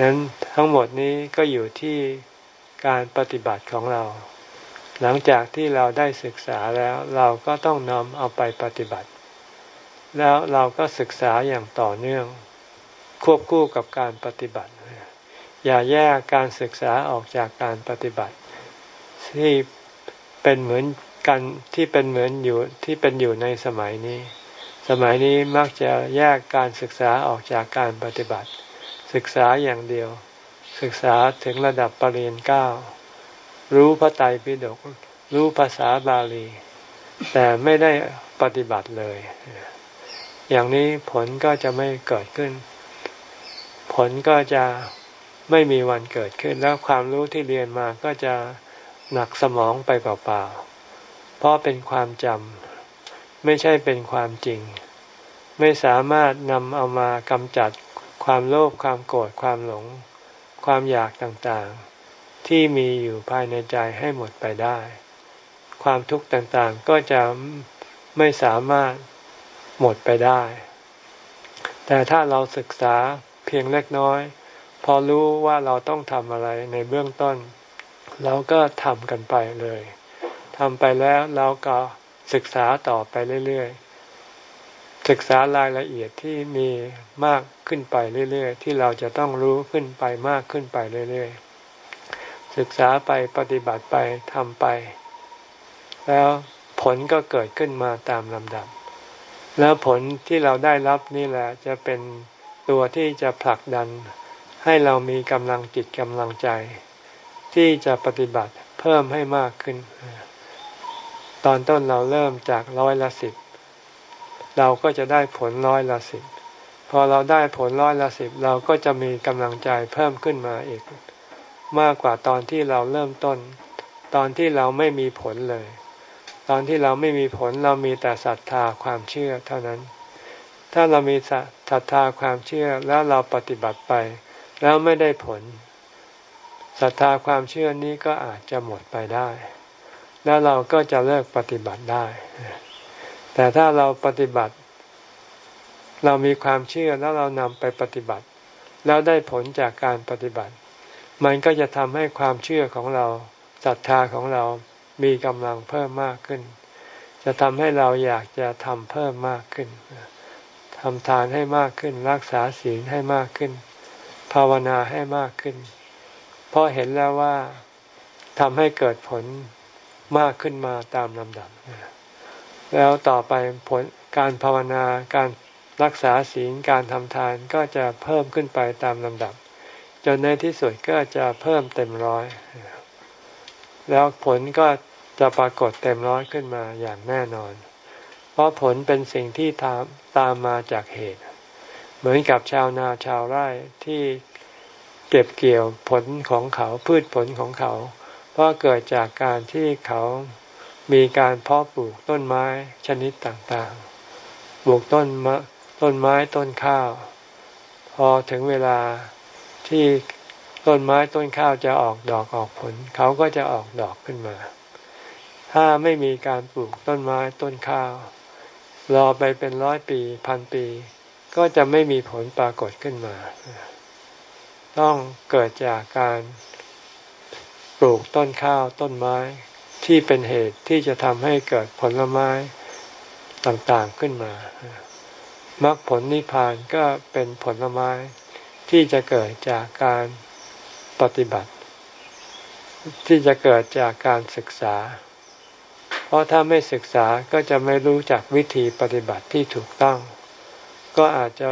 นั้นทั้งหมดนี้ก็อยู่ที่การปฏิบัติของเรา หลังจากที่เราได้ศึกษาแล้วเราก็ต้องนำเอาไปปฏิบัติ แล้วเราก็ศึกษาอย่างต่อเนื่อง ควบคู่กับการปฏิบัติ อย่าแยกการศึกษาออกจากการปฏิบัติ ที่เป็นเหมือนกันที่เป็นเหมือนอยู่ที่เป็นอยู่ในสมัยนี้ สมัยนี้มักจะแยกการศึกษาออกจากการปฏิบัติ ศึกษาอย่างเดียว ศึกษาถึงระดับปรริญญาเก้า รู้พระไตรปิฎกรู้ภาษาบาลี แต่ไม่ได้ปฏิบัติเลย อย่างนี้ผลก็จะไม่เกิดขึ้น ผลก็จะไม่มีวันเกิดขึ้น แล้วความรู้ที่เรียนมาก็จะหนักสมองไปเปล่าๆ เพราะเป็นความจำไม่ใช่เป็นความจริง ไม่สามารถนำเอามากำจัดความโลภความโกรธความหลง ความอยากต่างๆ ที่มีอยู่ภายในใจให้หมดไปได้ ความทุกข์ต่างๆก็จะไม่สามารถหมดไปได้ แต่ถ้าเราศึกษาเพียงเล็กน้อย พอรู้ว่าเราต้องทำอะไรในเบื้องต้น เราก็ทำกันไปเลยทำไปแล้วเราก็ศึกษาต่อไปเรื่อยๆ ศึกษารายละเอียดที่มีมากขึ้นไปเรื่อยๆ ที่เราจะต้องรู้ขึ้นไปมากขึ้นไปเรื่อยๆ ศึกษาไปปฏิบัติไปทำไป แล้วผลก็เกิดขึ้นมาตามลำดับ แล้วผลที่เราได้รับนี่แหละจะเป็นตัวที่จะผลักดัน ให้เรามีกำลังจิตกำลังใจ ที่จะปฏิบัติเพิ่มให้มากขึ้น ตอนต้นเราเริ่มจากร้อยละสิบเราก็จะได้ผลร้อยละสิบพอเราได้ผลร้อยละสิบเราก็จะมีกำลังใจเพิ่มขึ้นมาอีก มากกว่าตอนที่เราเริ่มต้น ตอนที่เราไม่มีผลเลย ตอนที่เราไม่มีผลเรามีแต่ศรัทธาความเชื่อเท่านั้น ถ้าเรามีศรัทธาความเชื่อแล้วเราปฏิบัติไป แล้วไม่ได้ผลศรัทธาความเชื่อนี้ก็อาจจะหมดไปได้ แล้วเราก็จะเลิกปฏิบัติได้ แต่ถ้าเราปฏิบัติ เรามีความเชื่อแล้วเรานำไปปฏิบัติ แล้วได้ผลจากการปฏิบัติ มันก็จะทำให้ความเชื่อของเราศรัทธาของเรามีกำลังเพิ่มมากขึ้น จะทำให้เราอยากจะทำเพิ่มมากขึ้นทำทานให้มากขึ้น รักษาศีลให้มากขึ้น ภาวนาให้มากขึ้น เพราะเห็นแล้วว่าทำให้เกิดผลมากขึ้นมาตามลำดับ แล้วต่อไปผลการภาวนาการรักษาศีลการทำทานก็จะเพิ่มขึ้นไปตามลำดับ จนในที่สุดก็จะเพิ่มเต็มร้อย แล้วผลก็จะปรากฏเต็มร้อยขึ้นมาอย่างแน่นอน เพราะผลเป็นสิ่งที่ตามตามมาจากเหตุ เหมือนกับชาวนาชาวไร่ที่เก็บเกี่ยวผลของเขาพืชผลของเขา เพราะเกิดจากการที่เขามีการเพาะปลูกต้นไม้ชนิดต่างๆ ปลูกต้นมะต้นไม้ต้นข้าว พอถึงเวลา ที่ต้นไม้ต้นข้าวจะออกดอกออกผล เขาก็จะออกดอกขึ้นมา ถ้าไม่มีการปลูกต้นไม้ต้นข้าว รอไปเป็นร้อยปีพันปี ก็จะไม่มีผลปรากฏขึ้นมา ต้องเกิดจากการปลูกต้นข้าวต้นไม้ที่เป็นเหตุที่จะทำให้เกิดผลไม้ต่างๆขึ้นมามรรคผลนิพพานก็เป็นผลไม้ ที่จะเกิดจากการปฏิบัติ ที่จะเกิดจากการศึกษา เพราะถ้าไม่ศึกษาก็จะไม่รู้จักวิธีปฏิบัติที่ถูกต้อง ก็อาจจะ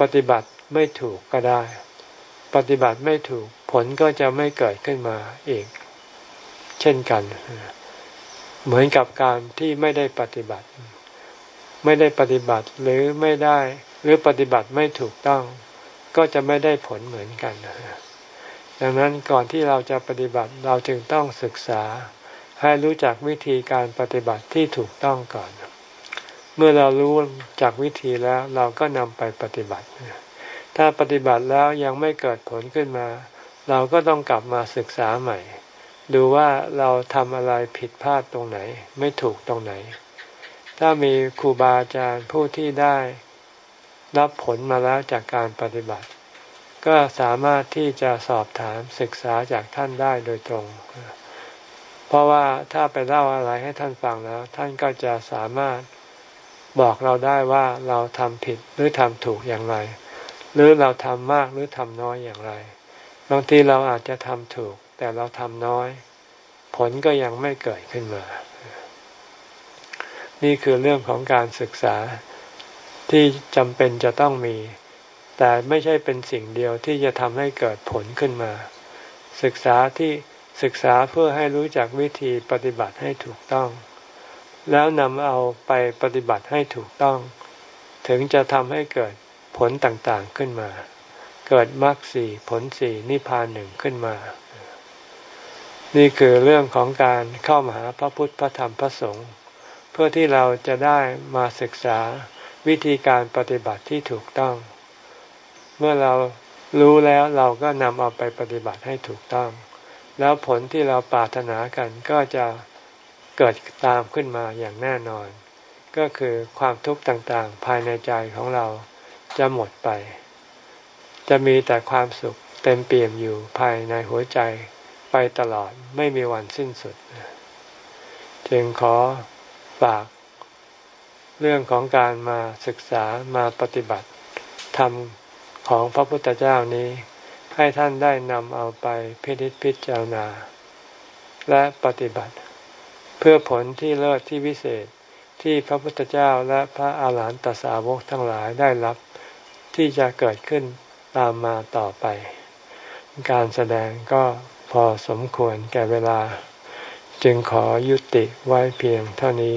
ปฏิบัติไม่ถูกก็ได้ ปฏิบัติไม่ถูกผลก็จะไม่เกิดขึ้นมาอีก เช่นกัน เหมือนกับการที่ไม่ได้ปฏิบัติ ไม่ได้ปฏิบัติหรือไม่ได้หรือปฏิบัติไม่ถูกต้อง ก็จะไม่ได้ผลเหมือนกัน ดังนั้นก่อนที่เราจะปฏิบัติเราจึงต้องศึกษาให้รู้จักวิธีการปฏิบัติที่ถูกต้องก่อน เมื่อเรารู้จากวิธีแล้วเราก็นำไปปฏิบัติ ถ้าปฏิบัติแล้วยังไม่เกิดผลขึ้นมา เราก็ต้องกลับมาศึกษาใหม่ ดูว่าเราทำอะไรผิดพลาดตรงไหน ไม่ถูกตรงไหน ถ้ามีครูบาอาจารย์ผู้ที่ได้ รับผลมาแล้วจากการปฏิบัติ ก็สามารถที่จะสอบถามศึกษาจากท่านได้โดยตรง เพราะว่าถ้าไปเล่าอะไรให้ท่านฟังแล้ว ท่านก็จะสามารถบอกเราได้ว่าเราทำผิดหรือทำถูกอย่างไร หรือเราทำมากหรือทำน้อยอย่างไรบางทีเราอาจจะทำถูก แต่เราทำน้อย ผลก็ยังไม่เกิดขึ้นมา นี่คือเรื่องของการศึกษา ที่จำเป็นจะต้องมี แต่ไม่ใช่เป็นสิ่งเดียวที่จะทำให้เกิดผลขึ้นมา ศึกษาที่ศึกษาเพื่อให้รู้จักวิธีปฏิบัติให้ถูกต้อง แล้วนำเอาไปปฏิบัติให้ถูกต้อง ถึงจะทำให้เกิดผลต่างๆขึ้นมา เกิดมรรคสี่ผลสี่นิพพานหนึ่งขึ้นมา นี่คือเรื่องของการเข้ามาหาพระพุทธพระธรรมพระสงฆ์เพื่อที่เราจะได้มาศึกษา วิธีการปฏิบัติที่ถูกต้อง เมื่อเรารู้แล้วเราก็นำเอาไปปฏิบัติให้ถูกต้อง แล้วผลที่เราปรารถนากันก็จะเกิดตามขึ้นมาอย่างแน่นอน ก็คือความทุกข์ต่างๆ ภายในใจของเราจะหมดไป จะมีแต่ความสุขเต็มเปี่ยมอยู่ภายในหัวใจไปตลอดไม่มีวันสิ้นสุด จึงขอฝาก เรื่องของการมาศึกษามาปฏิบัติธรรมของพระพุทธเจ้านี้ ให้ท่านได้นำเอาไปพิจิตพิจารณา และปฏิบัติ เพื่อผลที่เลิศที่วิเศษที่พระพุทธเจ้าและพระอาหารหันตสาวกทั้งหลายได้รับที่จะเกิดขึ้นตามมาต่อไป การแสดงก็พอสมควรแก่เวลา จึงขอยุติไว้เพียงเท่านี้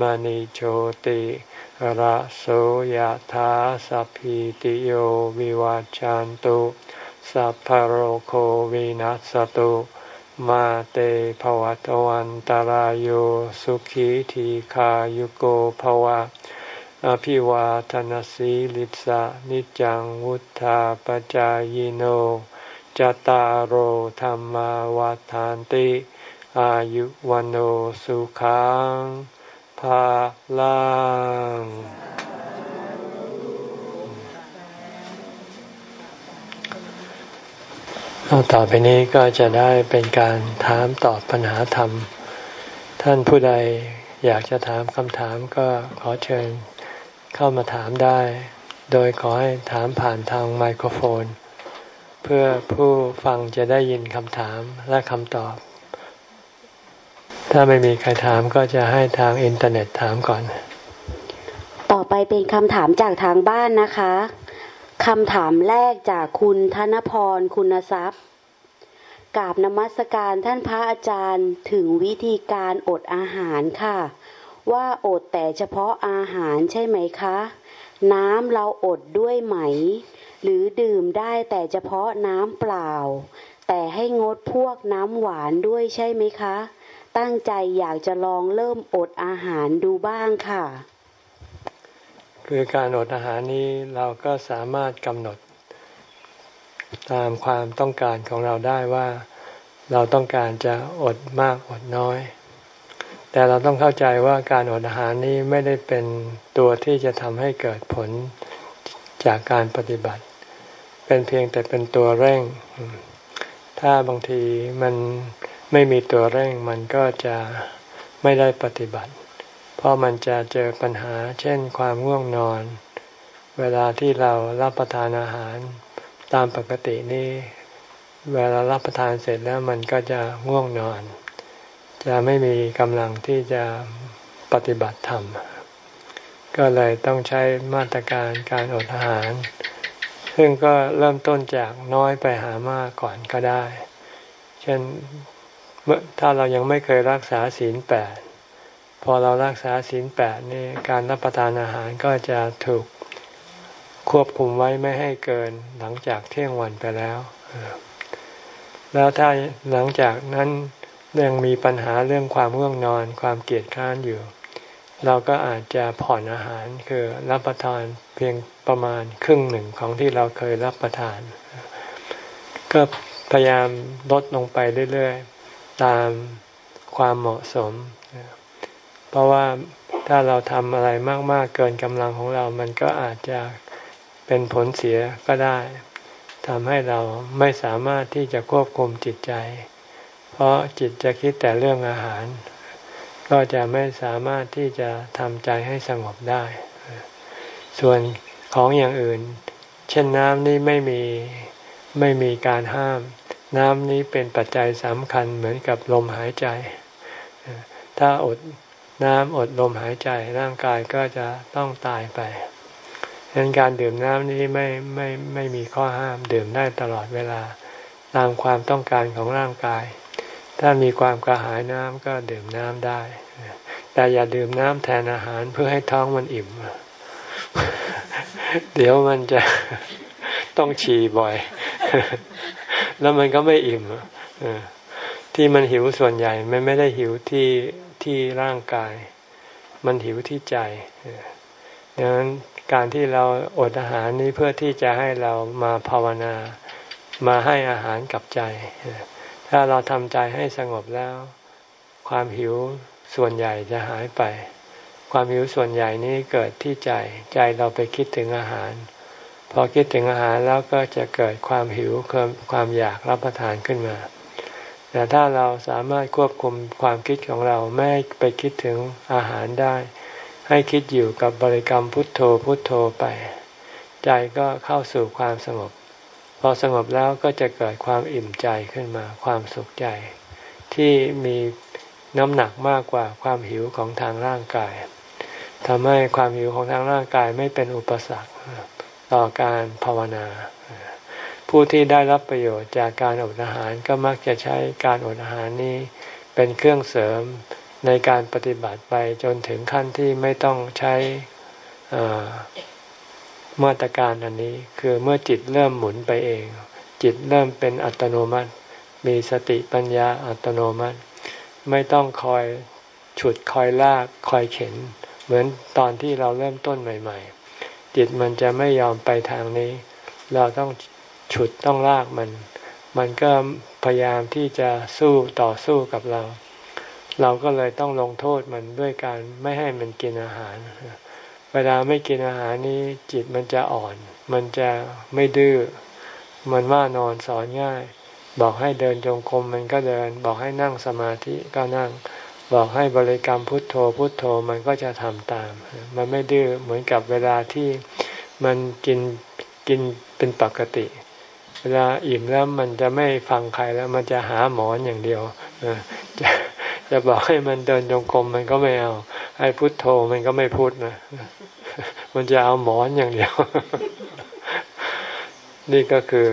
มณิโชติระโสยธาสัพพิติโยวิวัจจันตุสัพพโรโควินัสตุมาเตภวัตวันตารโยสุขีทีขายุโกภวะ อภิวาทนสีลิสะนิจังวุธาปจายโนจตารโหธรรมวาทานติ อายุวันโอสุขัง ภาลังต่อไปนี้ก็จะได้เป็นการถามตอบปัญหาธรรม ท่านผู้ใดอยากจะถามคำถามก็ขอเชิญเข้ามาถามได้ โดยขอให้ถามผ่านทางไมโครโฟน เพื่อผู้ฟังจะได้ยินคำถามและคำตอบ ถ้าไม่มีใครถามก็จะให้ทางอินเทอร์เน็ตถามก่อน
ต่อไปเป็นคำถามจากทางบ้านนะคะคำถามแรกจากคุณธนพรคุณทรัพย์กราบนมัสการท่านพระอาจารย์ถึงวิธีการอดอาหารค่ะ ว่าอดแต่เฉพาะอาหารใช่ไหมคะ น้ำเราอดด้วยไหม หรือดื่มได้แต่เฉพาะน้ำเปล่า แต่ให้งดพวกน้ำหวานด้วยใช่ไหมคะ ตั้งใจอยากจะลองเริ่มอดอาหารดูบ้างค่ะ
คือการอดอาหารนี้เราก็สามารถกำหนด ตามความต้องการของเราได้ว่าเราต้องการจะอดมากอดน้อย แต่เราต้องเข้าใจว่าการอดอาหารนี้ไม่ได้เป็นตัวที่จะทำให้เกิดผลจากการปฏิบัติ เป็นเพียงแต่เป็นตัวเร่ง ถ้าบางทีมัน ไม่มีตัวเร่งมันก็จะไม่ได้ปฏิบัติ เพราะมันจะเจอปัญหาเช่นความง่วงนอน เวลาที่เรารับประทานอาหารตามปกตินี่เวลารับประทานเสร็จแล้วมันก็จะง่วงนอน จะไม่มีกำลังที่จะปฏิบัติธรรม ก็เลยต้องใช้มาตรการการอดอาหาร ซึ่งก็เริ่มต้นจากน้อยไปหามากก่อนก็ได้ เช่น เมื่อถ้าเรายังไม่เคยรักษาศีลแปดพอเรารักษาศีลแปดนี่การรับประทานอาหารก็จะถูกควบคุมไว้ไม่ให้เกินหลังจากเที่ยงวันไปแล้ว แล้วถ้าหลังจากนั้นยังมีปัญหาเรื่องความง่วงนอนความเกียดค้านอยู่ เราก็อาจจะผ่อนอาหารคือรับประทานเพียงประมาณครึ่งหนึ่งของที่เราเคยรับประทาน ก็พยายามลดลงไปเรื่อยๆ ตามความเหมาะสม เพราะว่าถ้าเราทำอะไรมาก ๆ เกินกำลังของเรา มันก็อาจจะเป็นผลเสียก็ได้ทำให้เราไม่สามารถที่จะควบคุมจิตใจ เพราะจิตจะคิดแต่เรื่องอาหาร ก็จะไม่สามารถที่จะทำใจให้สงบได้ ส่วนของอย่างอื่น เช่นน้ำนี่ไม่มีไม่มีการห้าม น้ำนี้เป็นปัจจัยสำคัญเหมือนกับลมหายใจ ถ้าอดน้ำอดลมหายใจร่างกายก็จะต้องตายไปดังนั้นการดื่มน้ำนี้ไม่ไม่ไม่มีข้อห้ามดื่มได้ตลอดเวลาตามความต้องการของร่างกาย ถ้ามีความกระหายน้ำก็ดื่มน้ำได้ แต่อย่าดื่มน้ำแทนอาหารเพื่อให้ท้องมันอิ่ม เดี๋ยวมันจะต้องฉี่บ่อย แล้วมันก็ไม่อิ่มที่มันหิวส่วนใหญ่มันไม่ได้หิวที่ที่ร่างกาย มันหิวที่ใจดังนั้นการที่เราอดอาหารนี้เพื่อที่จะให้เรามาภาวนา มาให้อาหารกับใจ ถ้าเราทำใจให้สงบแล้ว ความหิวส่วนใหญ่จะหายไป ความหิวส่วนใหญ่นี้เกิดที่ใจ ใจเราไปคิดถึงอาหาร พอคิดถึงอาหารแล้วก็จะเกิดความหิวความความอยากรับประทานขึ้นมา แต่ถ้าเราสามารถควบคุมความคิดของเราไม่ไปคิดถึงอาหารได้ ให้คิดอยู่กับบริกรรมพุทโธพุทโธไป ใจก็เข้าสู่ความสงบ พอสงบแล้วก็จะเกิดความอิ่มใจขึ้นมา ความสุขใจ ที่มีน้ำหนักมากกว่าความหิวของทางร่างกายทำให้ความหิวของทางร่างกายไม่เป็นอุปสรรค ต่อการภาวนา ผู้ที่ได้รับประโยชน์จากการอดอาหารก็มักจะใช้การอดอาหารนี้เป็นเครื่องเสริมในการปฏิบัติไปจนถึงขั้นที่ไม่ต้องใช้มาตรการอันนี้ คือเมื่อจิตเริ่มหมุนไปเอง จิตเริ่มเป็นอัตโนมัติ มีสติปัญญาอัตโนมัติ ไม่ต้องคอยฉุดคอยลากคอยเข็น เหมือนตอนที่เราเริ่มต้นใหม่ๆ จิตมันจะไม่ยอมไปทางนี้ เราต้องฉุดต้องลากมัน มันก็พยายามที่จะสู้ต่อสู้กับเรา เราก็เลยต้องลงโทษมันด้วยการไม่ให้มันกินอาหาร เวลาไม่กินอาหารนี้จิตมันจะอ่อน มันจะไม่ดื้อ มันว่านอนสอนง่าย บอกให้เดินจงกรมมันก็เดิน บอกให้นั่งสมาธิก็นั่ง บอกให้บริกรรมพุทโธพุทโธมันก็จะทำตาม มันไม่ดื้อเหมือนกับเวลาที่มันกินกินเป็นปกติ เวลาอิ่มแล้วมันจะไม่ฟังใครแล้วมันจะหาหมอนอย่างเดียวจะจะบอกให้มันเดินจงกรมมันก็ไม่เอา ให้พุทโธมันก็ไม่พูดนะ มันจะเอาหมอนอย่างเดียว นี่ก็คือ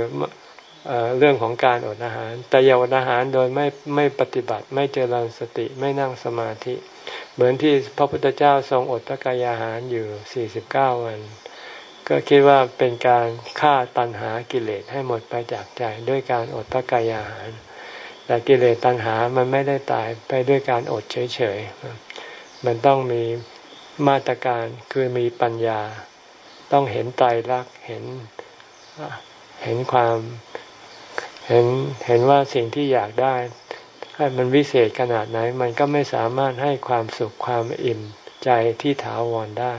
เรื่องของการอดอาหาร แต่อย่าอดอาหารโดยไม่ไม่ปฏิบัติไม่เจริญสติไม่นั่งสมาธิ เหมือนที่พระพุทธเจ้าทรงอดพระกายอาหารอยู่ 49 วัน ก็คิดว่าเป็นการฆ่าตัณหากิเลสให้หมดไปจากใจด้วยการอดพระกายอาหาร แต่กิเลสตัณหามันไม่ได้ตายไปด้วยการอดเฉยๆ มันต้องมีมาตรการคือมีปัญญา ต้องเห็นไตรลักษณ์เห็นเห็นความ เห็นเห็นว่าสิ่งที่อยากได้ ให้มันวิเศษขนาดไหน มันก็ไม่สามารถให้ความสุขความอิ่มใจที่ถาวรได้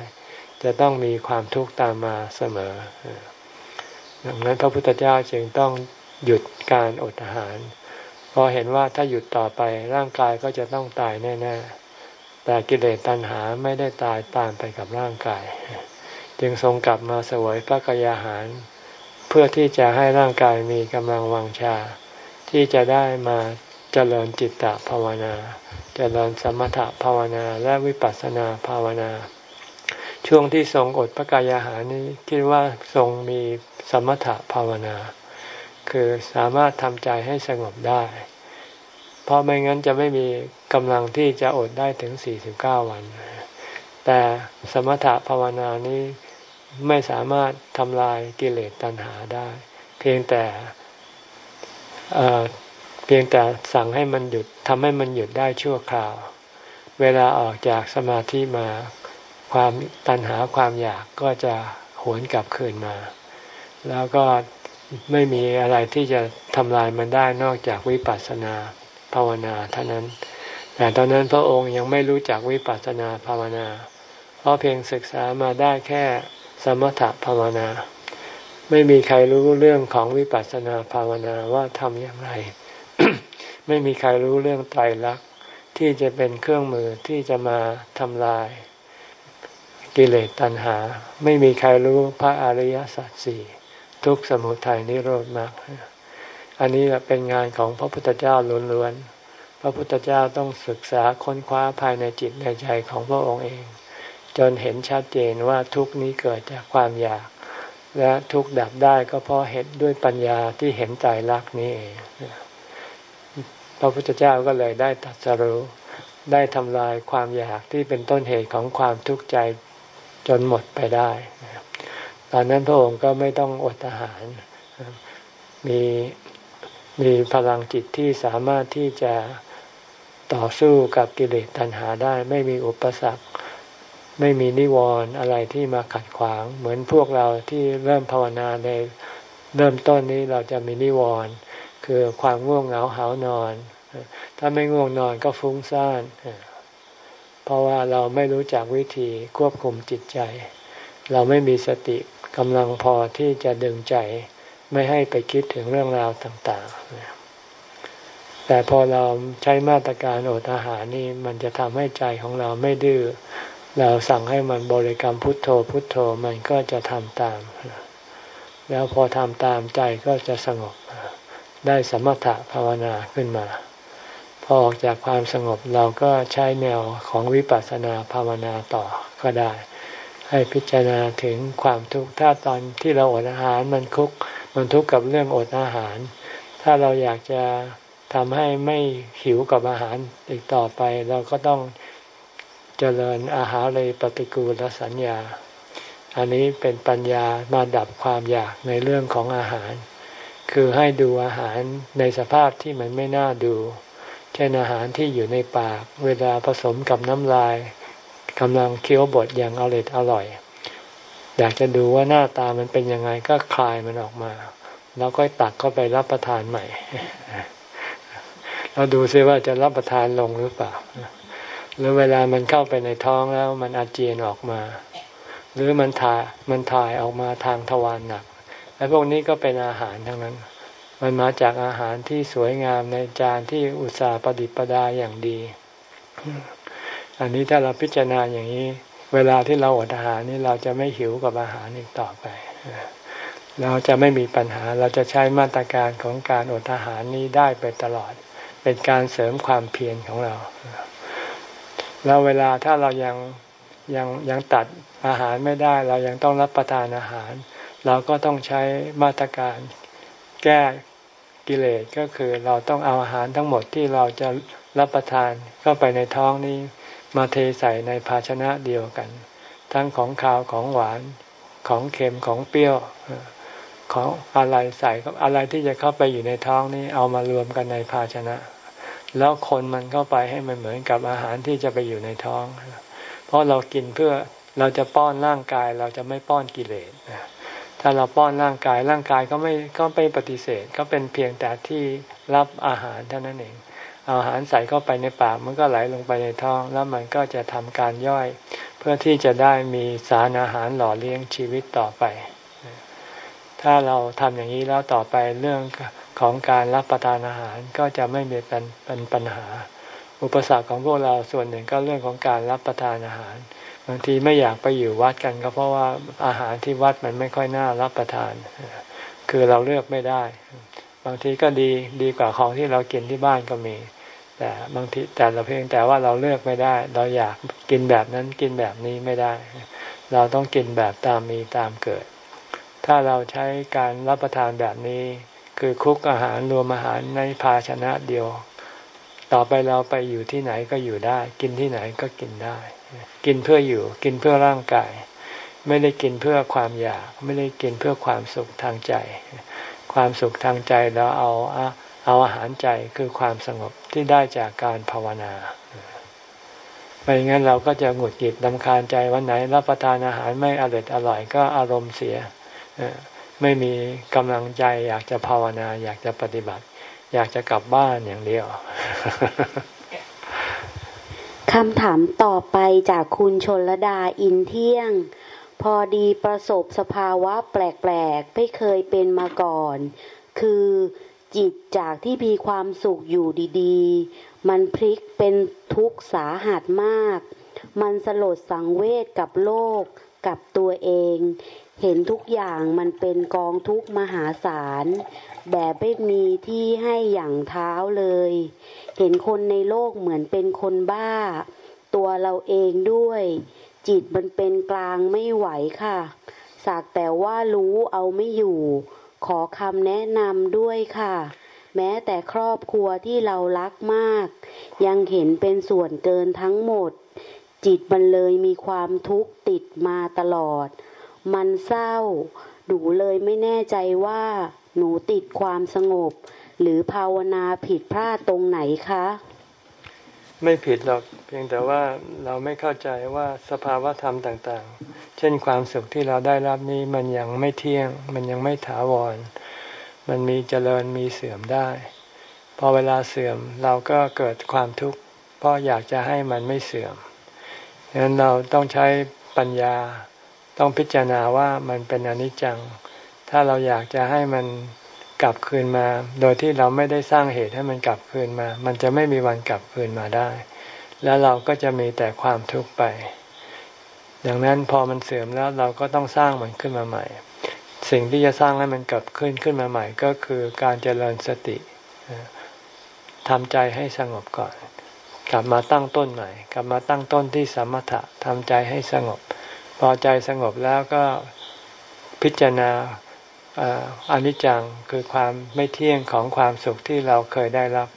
จะต้องมีความทุกข์ตามมาเสมอดังนั้นพระพุทธเจ้าจึงต้องหยุดการอดอาหารพราะเห็นว่าถ้าหยุดต่อไปร่างกายก็จะต้องตายแน่ๆ แต่กิเลสตัณหาไม่ได้ตายตามไปกับร่างกาย จึงทรงกลับมาสวยพระกยาหาร เพื่อที่จะให้ร่างกายมีกำลังวังชา ที่จะได้มาเจริญจิตตภาวนา เจริญสมถภาวนาและวิปัสสนาภาวนา ช่วงที่ทรงอดพระกายอาหารนี้คิดว่าทรงมีสมถภาวนา คือสามารถทำใจให้สงบได้ เพราะไม่งั้นจะไม่มีกำลังที่จะอดได้ถึง 49 วัน แต่สมถภาวนานี้ ไม่สามารถทำลายกิเลสตัณหาได้ เพียงแต่เพียงแต่สั่งให้มันหยุดทำให้มันหยุดได้ชั่วคราว เวลาออกจากสมาธิมาความตัณหาความอยากก็จะหวนกลับคืนมา แล้วก็ไม่มีอะไรที่จะทำลายมันได้นอกจากวิปัสสนาภาวนาเท่านั้น แต่ตอนนั้นพระองค์ยังไม่รู้จักวิปัสสนาภาวนา เพราะเพียงศึกษามาได้แค่ สมถภาวนา ไม่มีใครรู้เรื่องของวิปัสสนาภาวนาว่าทำอย่างไร ไม่มีใครรู้เรื่องไตรลักษณ์ที่จะเป็นเครื่องมือที่จะมาทำลายกิเลสตัณหา ไม่มีใครรู้พระอริยสัจสี่ทุกสมุทัยนิโรธมาก อันนี้เป็นงานของพระพุทธเจ้าล้วนๆพระพุทธเจ้าต้องศึกษาค้นคว้าภายในจิตในใจของพระองค์เอง จนเห็นชัดเจนว่าทุกนี้เกิดจากความอยาก และทุกดับได้ก็เพราะเห็นด้วยปัญญาที่เห็นใจรักนี้เองพระพุทธเจ้าก็เลยได้ตัดสรู้ได้ทำลายความอยากที่เป็นต้นเหตุของความทุกข์ใจจนหมดไปได้ ตอนนั้นพระองค์ก็ไม่ต้องอดอาหาร มีมีพลังจิตที่สามารถที่จะต่อสู้กับกิเลสตัณหาได้ ไม่มีอุปสรรค ไม่มีนิวรณ์อะไรที่มาขัดขวาง เหมือนพวกเราที่เริ่มภาวนาในเริ่มต้นนี้เราจะมีนิวรณ์คือความง่วงเหงาหานอน ถ้าไม่ง่วงนอนก็ฟุ้งซ่านเพราะว่าเราไม่รู้จักวิธีควบคุมจิตใจ เราไม่มีสติกำลังพอที่จะดึงใจ ไม่ให้ไปคิดถึงเรื่องราวต่างๆ แต่พอเราใช้มาตรการอดอาหารนี่มันจะทำให้ใจของเราไม่ดื้อ เราสั่งให้มันบริกรรมพุทโธพุทโธมันก็จะทำตาม แล้วพอทำตามใจก็จะสงบ ได้สมถะภาวนาขึ้นมา พอออกจากความสงบเราก็ใช้แนวของวิปัสสนาภาวนาต่อก็ได้ ให้พิจารณาถึงความทุกข์ถ้าตอนที่เราอดอาหารมันคุกมันทุกข์กับเรื่องอดอาหาร ถ้าเราอยากจะทำให้ไม่หิวกับอาหารอีกต่อไป เราก็ต้อง เจริญอาหารเลยปฏิกูลสัญญา อันนี้เป็นปัญญามาดับความอยากในเรื่องของอาหาร คือให้ดูอาหารในสภาพที่มันไม่น่าดู เช่นอาหารที่อยู่ในปาก เวลาผสมกับน้ำลายกำลังเคี้ยวบดอย่างอร่อยอร่อย อยากจะดูว่าหน้าตามันเป็นยังไงก็คลายมันออกมา แล้วก็ตักเข้าไปรับประทานใหม่เราดูซิว่าจะรับประทานลงหรือเปล่า หรือเวลามันเข้าไปในท้องแล้วมันอาเจียนออกมา หรือมันถ่ายมันถ่ายออกมาทางทวารหนักไอ้พวกนี้ก็เป็นอาหารทั้งนั้น มันมาจากอาหารที่สวยงามในจานที่อุตสาห์ประดิษฐ์ประดาอย่างดี อันนี้ถ้าเราพิจารณาอย่างนี้ เวลาที่เราอดอาหารนี่เราจะไม่หิวกับอาหารอีกต่อไปเราจะไม่มีปัญหาเราจะใช้มาตรการของการอดอาหารนี้ได้ไปตลอด เป็นการเสริมความเพียรของเรา แล้วเวลาถ้าเรายังยังยังตัดอาหารไม่ได้ เรายังต้องรับประทานอาหาร เราก็ต้องใช้มาตรการแก้กิเลสก็คือเราต้องเอาอาหารทั้งหมดที่เราจะรับประทานเข้าไปในท้องนี้ มาเทใส่ในภาชนะเดียวกัน ทั้งของขาวของหวานของเค็มของเปรี้ยวของอะไรใส่อะไรที่จะเข้าไปอยู่ในท้องนี้เอามารวมกันในภาชนะ แล้วคนมันเข้าไปให้มันเหมือนกับอาหารที่จะไปอยู่ในท้อง เพราะเรากินเพื่อเราจะป้อนร่างกายเราจะไม่ป้อนกิเลสถ้าเราป้อนร่างกายร่างกายก็ไม่ก็ไม่ปฏิเสธ ก็เป็นเพียงแต่ที่รับอาหารเท่านั้นเองอาหารใส่เข้าไปในปากมันก็ไหลลงไปในท้อง แล้วมันก็จะทำการย่อย เพื่อที่จะได้มีสารอาหารหล่อเลี้ยงชีวิตต่อไป ถ้าเราทำอย่างนี้แล้วต่อไปเรื่อง ของการรับประทานอาหารก็จะไม่มีเป็นเป็นปัญหา อุปสรรคของพวกเราส่วนหนึ่งก็เรื่องของการรับประทานอาหาร บางทีไม่อยากไปอยู่วัดกันก็เพราะว่าอาหารที่วัดมันไม่ค่อยน่ารับประทาน คือเราเลือกไม่ได้ บางทีก็ดีดีกว่าของที่เรากินที่บ้านก็มี แต่บางทีแต่เราเพียงแต่ว่าเราเลือกไม่ได้ เราอยากกินแบบนั้นกินแบบนี้ไม่ได้ เราต้องกินแบบตามมีตามเกิด ถ้าเราใช้การรับประทานแบบนี้ คือคุกอาหารรวมอาหารในภาชนะเดียว ต่อไปเราไปอยู่ที่ไหนก็อยู่ได้ กินที่ไหนก็กินได้ กินเพื่ออยู่ กินเพื่อร่างกาย ไม่ได้กินเพื่อความอยาก ไม่ได้กินเพื่อความสุขทางใจ ความสุขทางใจเราเอาเอาอาหารใจคือความสงบที่ได้จากการภาวนาไม่งั้นเราก็จะหงุดหงิดดำคาญใจวันไหน รับประทานอาหารไม่อร่อยอร่อยก็อารมณ์เสีย ไม่มีกำลังใจ อยากจะภาวนา อยากจะปฏิบัติ อยากจะกลับบ้านอย่างเดียว
คำถามต่อไปจากคุณชนลดาอินเที่ยง พอดีประสบสภาวะแปลกๆ ไม่เคยเป็นมาก่อน คือจิตจากที่มีความสุขอยู่ดีๆ มันพลิกเป็นทุกข์สาหัสมาก มันสลดสังเวชกับโลกกับตัวเอง เห็นทุกอย่างมันเป็นกองทุกมหาศาล แบบไม่มีที่ให้อย่างเท้าเลย เห็นคนในโลกเหมือนเป็นคนบ้า ตัวเราเองด้วย จิตมันเป็นกลางไม่ไหวค่ะ สักแต่ว่ารู้เอาไม่อยู่ ขอคำแนะนำด้วยค่ะ แม้แต่ครอบครัวที่เรารักมาก ยังเห็นเป็นส่วนเกินทั้งหมด จิตมันเลยมีความทุกข์ติดมาตลอด มันเศร้า หนูเลยไม่แน่ใจว่า หนูติดความสงบ หรือภาวนาผิดพลาดตรงไหนคะ
ไม่ผิดหรอก เพียงแต่ว่าเราไม่เข้าใจว่าสภาวะธรรมต่างๆ เช่นความสุขที่เราได้รับนี้มันยังไม่เที่ยง มันยังไม่ถาวร มันมีเจริญมีเสื่อมได้ พอเวลาเสื่อมเราก็เกิดความทุกข์เพราะอยากจะให้มันไม่เสื่อมดังนั้นเราต้องใช้ปัญญา ต้องพิจารณาว่ามันเป็นอนิจจัง ถ้าเราอยากจะให้มันกลับคืนมา โดยที่เราไม่ได้สร้างเหตุให้มันกลับคืนมา มันจะไม่มีวันกลับคืนมาได้ แล้วเราก็จะมีแต่ความทุกข์ไป ดังนั้นพอมันเสื่อมแล้วเราก็ต้องสร้างมันขึ้นมาใหม่ สิ่งที่จะสร้างให้มันกลับขึ้นขึ้นมาใหม่ก็คือการเจริญสติทำใจให้สงบก่อน กลับมาตั้งต้นใหม่ กลับมาตั้งต้นที่สมถะทำใจให้สงบ พอใจสงบแล้วก็พิจารณาอนิจจังคือความไม่เที่ยงของความสุขที่เราเคยได้รับ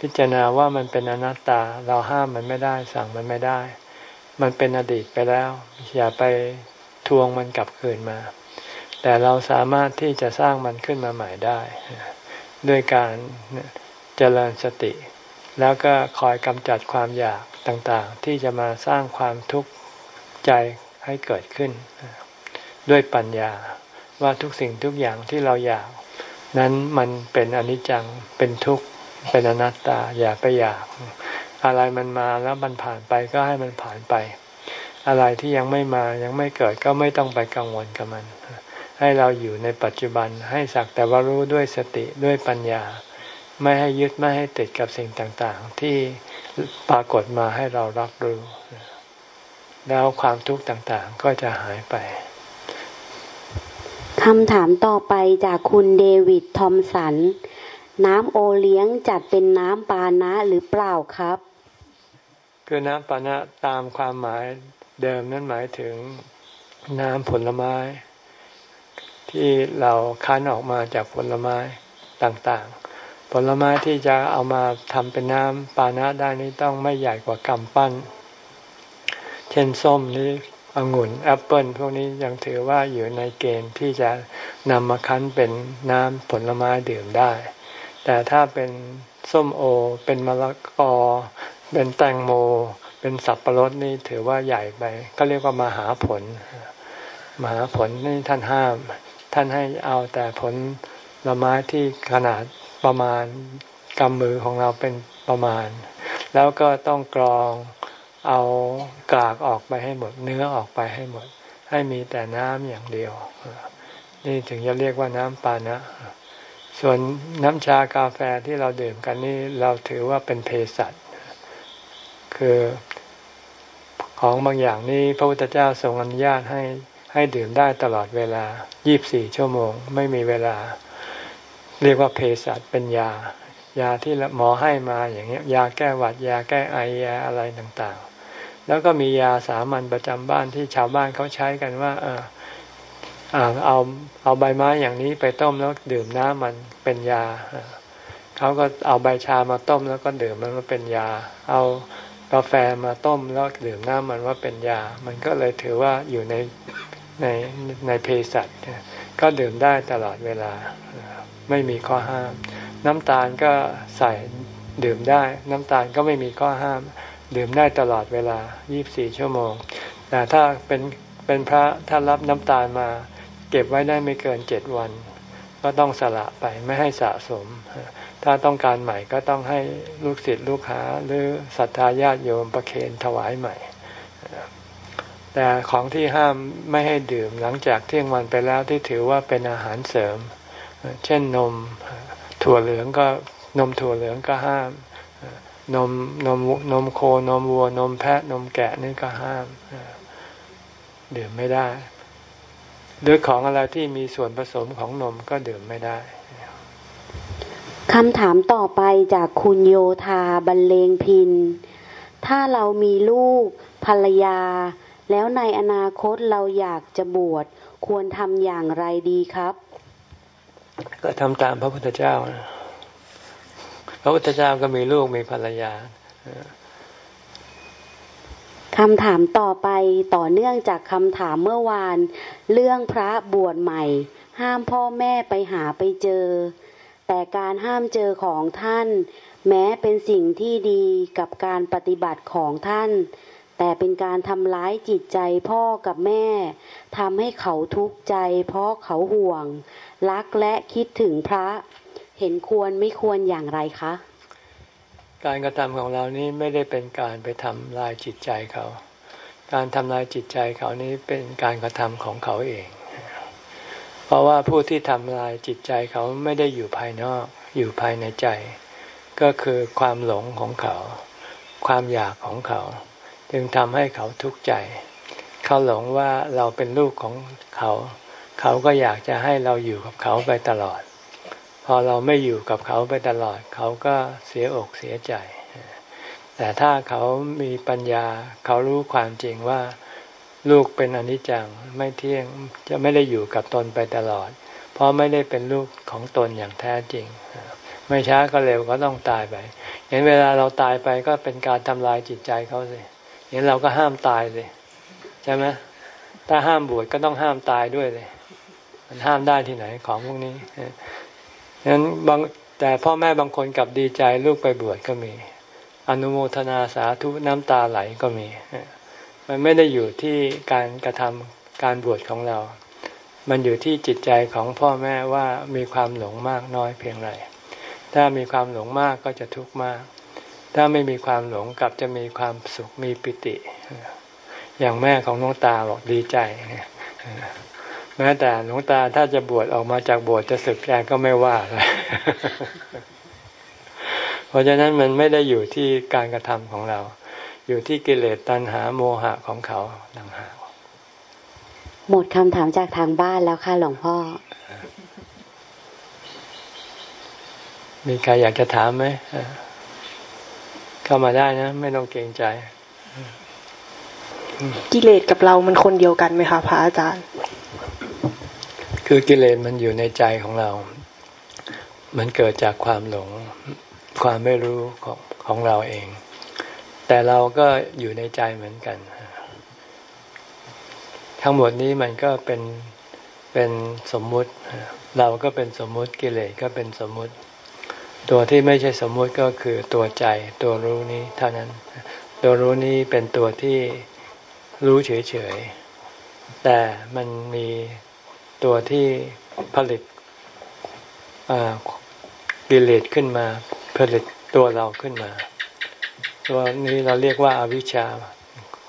พิจารณาว่ามันเป็นอนัตตาเราห้ามมันไม่ได้ สั่งมันไม่ได้ มันเป็นอดีตไปแล้ว อย่าไปทวงมันกลับคืนมา แต่เราสามารถที่จะสร้างมันขึ้นมาใหม่ได้ ด้วยการเจริญสติ แล้วก็คอยกำจัดความอยากต่างๆ ที่จะมาสร้างความทุกข์ใจ ให้เกิดขึ้น ด้วยปัญญาว่าทุกสิ่งทุกอย่างที่เราอยาก นั้นมันเป็นอนิจจังเป็นทุกข์เป็นอนัตตาอย่าไปอยาก อะไรมันมาแล้วมันผ่านไปก็ให้มันผ่านไป อะไรที่ยังไม่มายังไม่เกิดก็ไม่ต้องไปกังวลกับมัน ให้เราอยู่ในปัจจุบันให้สักแต่ว่ารู้ด้วยสติด้วยปัญญา ไม่ให้ยึดไม่ให้ติดกับสิ่งต่างๆ ที่ปรากฏมาให้เรารับรู้ แล้วความทุกข์ต่างๆ ก็จะหายไป
คำถามต่อไปจากคุณเดวิดทอมสัน น้ำโอเลี้ยงจัดเป็นน้ำปานะหรือเปล่าครับ
คือน้ำปานะตามความหมายเดิมนั่นหมายถึงน้ำผลไม้ ที่เราคั้นออกมาจากผลไม้ต่างๆ ผลไม้ที่จะเอามาทำเป็นน้ำปานะได้นี้ต้องไม่ใหญ่กว่ากำปั้น เช่นส้มนี้องุ่นแอปเปิลพวกนี้ยังถือว่าอยู่ในเกณฑ์ที่จะนำมาคั้นเป็นน้ำผลไม้ดื่มได้ แต่ถ้าเป็นส้มโอ เป็นมะละกอ เป็นแตงโม เป็นสับปะรดนี่ถือว่าใหญ่ไป ก็เรียกว่ามหาผล มหาผลนี่ท่านห้าม ท่านให้เอาแต่ผลละไม้ที่ขนาดประมาณกำมือของเราเป็นประมาณ แล้วก็ต้องกรอง เอากากออกไปให้หมด เนื้อออกไปให้หมด ให้มีแต่น้ำอย่างเดียว นี่ถึงจะเรียกว่าน้ำปานะ ส่วนน้ำชากาแฟที่เราดื่มกันนี่เราถือว่าเป็นเภสัชคือของบางอย่างนี่พระพุทธเจ้าทรงอนุญาตให้ให้ดื่มได้ตลอดเวลา 24 ชั่วโมง ไม่มีเวลา เรียกว่าเภสัชเป็นยา ยาที่หมอให้มาอย่างเงี้ย ยาแก้หวัด ยาแก้ไอยาอะไรต่าง แล้วก็มียาสามัญประจำบ้านที่ชาวบ้านเขาใช้กันว่า เออเอาเอาใบไม้อย่างนี้ไปต้มแล้วดื่มน้ำมันเป็นยาเขาก็เอาใบชามาต้มแล้วก็ดื่มมันว่าเป็นยา เอากาแฟมาต้มแล้วดื่มน้ำมันว่าเป็นยา มันก็เลยถือว่าอยู่ในในในเภสัชก็ดื่มได้ตลอดเวลา ไม่มีข้อห้าม น้ำตาลก็ใส่ดื่มได้ น้ำตาลก็ไม่มีข้อห้าม ดื่มได้ตลอดเวลา 24 ชั่วโมง แต่ถ้าเป็นเป็นพระถ้ารับน้ำตาลมา เก็บไว้ได้ไม่เกินเจ็ดวัน ก็ต้องสละไปไม่ให้สะสม ถ้าต้องการใหม่ก็ต้องให้ลูกศิษย์ลูกหาหรือศรัทธาญาติโยมประเคนถวายใหม่ แต่ของที่ห้ามไม่ให้ดื่มหลังจากเที่ยงวันไปแล้วที่ถือว่าเป็นอาหารเสริม เช่นนมถั่วเหลืองก็นมถั่วเหลืองก็ห้าม นมนมนมโคนมวัวนมแพะนมแกะนี่ก็ห้ามดื่มไม่ได้ หรือของอะไรที่มีส่วนผสมของนมก็ดื่มไม่ได้
คำถามต่อไปจากคุณโยธาบรรเลงพิน ถ้าเรามีลูกภรรยา แล้วในอนาคตเราอยากจะบวชควรทำอย่างไรดีครับ
ก็ทำตามพระพุทธเจ้านะ พระพุทธเจ้าก็มีลูกมีภรรยา
คำถามต่อไปต่อเนื่องจากคำถามเมื่อวาน เรื่องพระบวชใหม่ ห้ามพ่อแม่ไปหาไปเจอ แต่การห้ามเจอของท่าน แม้เป็นสิ่งที่ดีกับการปฏิบัติของท่าน แต่เป็นการทำร้ายจิตใจพ่อกับแม่ทำให้เขาทุกข์ใจ เพราะเขาห่วง รักและคิดถึงพระ เห็นควรไม่ควรอย่างไรคะ
การกระทำของเรานี้ไม่ได้เป็นการไปทำลายจิตใจเขา การทำลายจิตใจเขานี้เป็นการกระทำของเขาเอง เพราะว่าผู้ที่ทำลายจิตใจเขาไม่ได้อยู่ภายนอกอยู่ภายในใจ ก็คือความหลงของเขา ความอยากของเขา จึงทำให้เขาทุกข์ใจ เขาหลงว่าเราเป็นลูกของเขา เขาก็อยากจะให้เราอยู่กับเขาไปตลอด พอเราไม่อยู่กับเขาไปตลอด เขาก็เสียอกเสียใจ แต่ถ้าเขามีปัญญา เขารู้ความจริงว่าลูกเป็นอนิจจังไม่เที่ยงจะไม่ได้อยู่กับตนไปตลอด เพราะไม่ได้เป็นลูกของตนอย่างแท้จริง ไม่ช้าก็เร็วก็ต้องตายไปเห็นเวลาเราตายไปก็เป็นการทำลายจิตใจเขาสิเห็นเราก็ห้ามตายสิใช่ไหมถ้าห้ามบวชก็ต้องห้ามตายด้วยเลยมันห้ามได้ที่ไหนของพวกนี้ ฉะนั้นบางแต่พ่อแม่บางคนกลับดีใจลูกไปบวชก็มี อนุโมทนาสาธุน้ำตาไหลก็มี มันไม่ได้อยู่ที่การกระทำการบวชของเรา มันอยู่ที่จิตใจของพ่อแม่ว่ามีความหลงมากน้อยเพียงไร ถ้ามีความหลงมากก็จะทุกข์มาก ถ้าไม่มีความหลงกลับจะมีความสุขมีปิติ อย่างแม่ของน้องตาบอกดีใจ แม้แต่หลวงตาถ้าจะบวชออกมาจากบวชจะสึกแกก็ไม่ว่าเลยเพราะฉะนั้นมันไม่ได้อยู่ที่การกระทำของเรา อยู่ที่กิเลสตัณหาโมหะของเขาต่างหาก
หมดคำถามจากทางบ้านแล้วค่ะหลวงพ่อ
มีใครอยากจะถามไหม เข้ามาได้นะ ไม่ต้องเกรงใจ
กิเลสกับเรามันคนเดียวกันไหมคะพระอาจารย์
คือกิเลสมันอยู่ในใจของเรา มันเกิดจากความหลง ความไม่รู้ของของเราเอง แต่เราก็อยู่ในใจเหมือนกัน ทั้งหมดนี้มันก็เป็นเป็นสมมุติ เราก็เป็นสมมุติกิเลสก็เป็นสมมุติ ตัวที่ไม่ใช่สมมุติก็คือตัวใจ ตัวรู้นี้เท่านั้น ตัวรู้นี้เป็นตัวที่รู้เฉยๆแต่มันมี ตัวที่ผลิตกิเลสขึ้นมา ผลิตตัวเราขึ้นมา ตัวนี้เราเรียกว่าอาวิชชา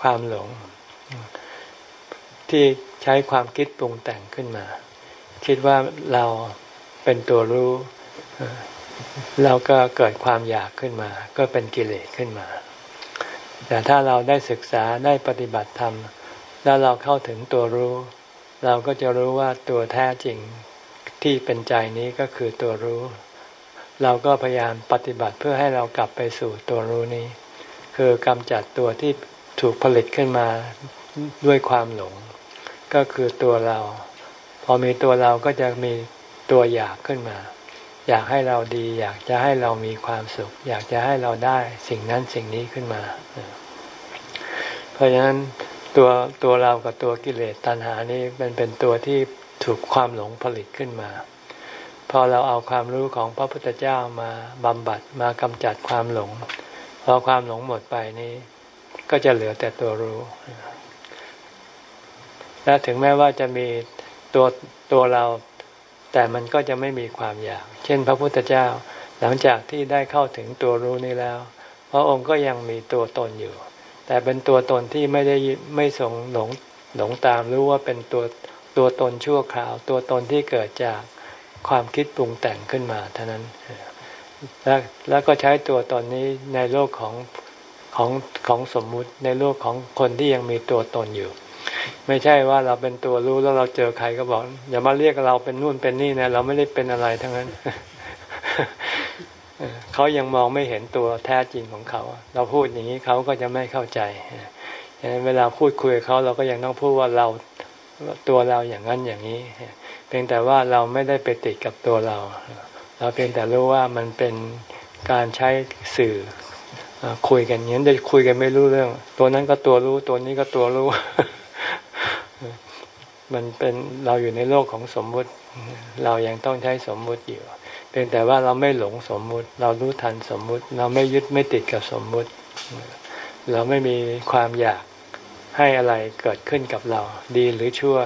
ความหลง ที่ใช้ความคิดปรุงแต่งขึ้นมา คิดว่าเราเป็นตัวรู้เราก็เกิดความอยากขึ้นมา ก็เป็นกิเลสขึ้นมา แต่ถ้าเราได้ศึกษาได้ปฏิบัติธรรม แล้วเราเข้าถึงตัวรู้ เราก็จะรู้ว่าตัวแท้จริงที่เป็นใจนี้ก็คือตัวรู้ เราก็พยายามปฏิบัติเพื่อให้เรากลับไปสู่ตัวรู้นี้ คือกำจัดตัวที่ถูกผลิตขึ้นมาด้วยความหลง ก็คือตัวเรา พอมีตัวเราก็จะมีตัวอยากขึ้นมา อยากให้เราดี อยากจะให้เรามีความสุข อยากจะให้เราได้สิ่งนั้นสิ่งนี้ขึ้นมา เพราะฉะนั้น ตัวตัวเรากับตัวกิเลสตัณหานี้เป็นเป็นตัวที่ถูกความหลงผลิตขึ้นมา พอเราเอาความรู้ของพระพุทธเจ้ามาบำบัดมากำจัดความหลง พอความหลงหมดไปนี้ ก็จะเหลือแต่ตัวรู้ และถึงแม้ว่าจะมีตัวตัวเรา แต่มันก็จะไม่มีความอยาก เช่น พระพุทธเจ้าหลังจากที่ได้เข้าถึงตัวรู้นี้แล้ว พระองค์ก็ยังมีตัวตนอยู่ แต่เป็นตัวตนที่ไม่ได้ไม่ส่งหลงหลงตามรู้ว่าเป็นตัวตัวตนชั่วคราว ตัวตนที่เกิดจากความคิดปรุงแต่งขึ้นมาเท่านั้นแล้วแล้วก็ใช้ตัวตนนี้ในโลกของของของสมมุติในโลกของคนที่ยังมีตัวตนอยู่ ไม่ใช่ว่าเราเป็นตัวรู้แล้วเราเจอใครก็บอกอย่ามาเรียกเราเป็นนู่นเป็นนี่นะเราไม่ได้เป็นอะไรทั้งนั้น เขายังมองไม่เห็นตัวแท้จริงของเขา เราพูดอย่างนี้เขาก็จะไม่เข้าใจฉะนั้นเวลาพูดคุยกับเขาเราก็ยังต้องพูดว่าเราตัวเราอย่างนั้นอย่างนี้ เพียงแต่ว่าเราไม่ได้ไปติดกับตัวเรา เราเพียงแต่รู้ว่ามันเป็นการใช้สื่อคุยกันอย่างนี้ได้คุยกันไม่รู้เรื่อง ตัวนั้นก็ตัวรู้ตัวนี้ก็ตัวรู้ มันเป็นเราอยู่ในโลกของสมมุติ เรายังต้องใช้สมมุติอยู่ เพียงแต่ว่าเราไม่หลงสมมุติ เรารู้ทันสมมุติ เราไม่ยึดไม่ติดกับสมมุติ เราไม่มีความอยากให้อะไรเกิดขึ้นกับเรา ดีหรือชั่ว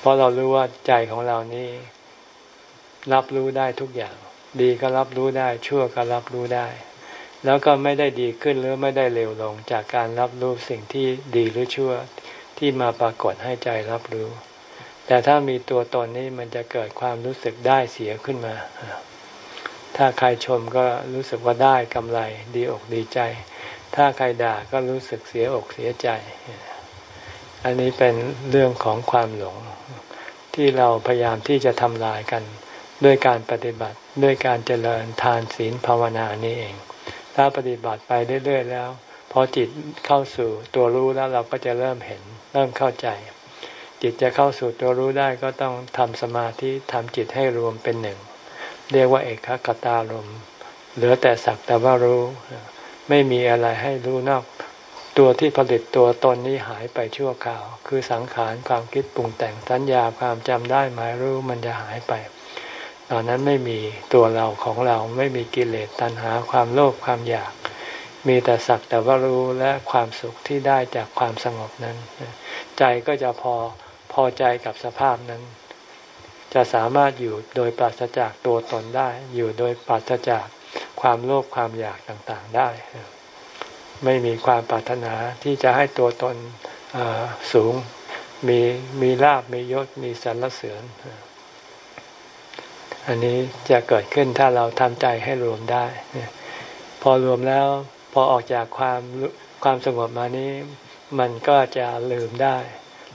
เพราะเรารู้ว่าใจของเรานี่รับรู้ได้ทุกอย่าง ดีก็รับรู้ได้ ชั่วก็รับรู้ได้ แล้วก็ไม่ได้ดีขึ้นหรือไม่ได้เร็วลงจากการรับรู้สิ่งที่ดีหรือชั่วที่มาปรากฏให้ใจรับรู้ แต่ถ้ามีตัวตนนี้มันจะเกิดความรู้สึกได้เสียขึ้นมา ถ้าใครชมก็รู้สึกว่าได้กำไรดีอกดีใจ ถ้าใครด่าก็รู้สึกเสียอกเสียใจ อันนี้เป็นเรื่องของความหลง ที่เราพยายามที่จะทำลายกัน ด้วยการปฏิบัติด้วยการเจริญทานศีลภาวนานี่เอง ถ้าปฏิบัติไปเรื่อยๆแล้วพอจิตเข้าสู่ตัวรู้แล้วเราก็จะเริ่มเห็น เริ่มเข้าใจ จิตจะเข้าสู่ตัวรู้ได้ก็ต้องทำสมาธิทำจิตให้รวมเป็นหนึ่ง เรียกว่าเอกคตารมเหลือแต่สักแต่ว่ารู้ ไม่มีอะไรให้รู้นอกตัวที่ผลิตตัวตนนี้หายไปชั่วคราว คือสังขารความคิดปรุงแต่งสัญญาความจำได้หมายรู้มันจะหายไป ตอนนั้นไม่มีตัวเราของเราไม่มีกิเลสตัณหาความโลภความอยาก มีแต่สักแต่ว่ารู้และความสุขที่ได้จากความสงบนั้น ใจก็จะพอ พอใจกับสภาพนั้น จะสามารถอยู่โดยปราศจากตัวตนได้ อยู่โดยปราศจากความโลภความอยากต่างๆได้ ไม่มีความปรารถนาที่จะให้ตัวตนสูงมีมีลาบมียศมีสรรเสริญ อันนี้จะเกิดขึ้นถ้าเราทำใจให้รวมได้ พอรวมแล้วพอออกจากความความสงบมานี้ มันก็จะลืมได้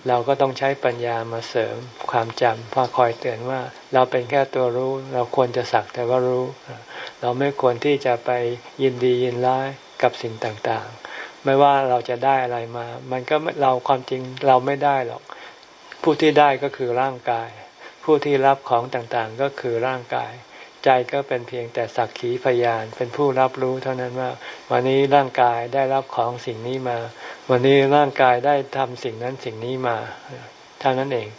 เราก็ต้องใช้ปัญญามาเสริมความจำพอคอยเตือนว่า เราเป็นแค่ตัวรู้ เราควรจะสักแต่ว่ารู้ เราไม่ควรที่จะไปยินดียินร้ายกับสิ่งต่างๆ ไม่ว่าเราจะได้อะไรมา มันก็เราความจริงเราไม่ได้หรอก ผู้ที่ได้ก็คือร่างกาย ผู้ที่รับของต่างๆก็คือร่างกาย ใจก็เป็นเพียงแต่สักขีพยานเป็นผู้รับรู้เท่านั้นว่า วันนี้ร่างกายได้รับของสิ่งนี้มา วันนี้ร่างกายได้ทำสิ่งนั้นสิ่งนี้มาเท่านั้นเอง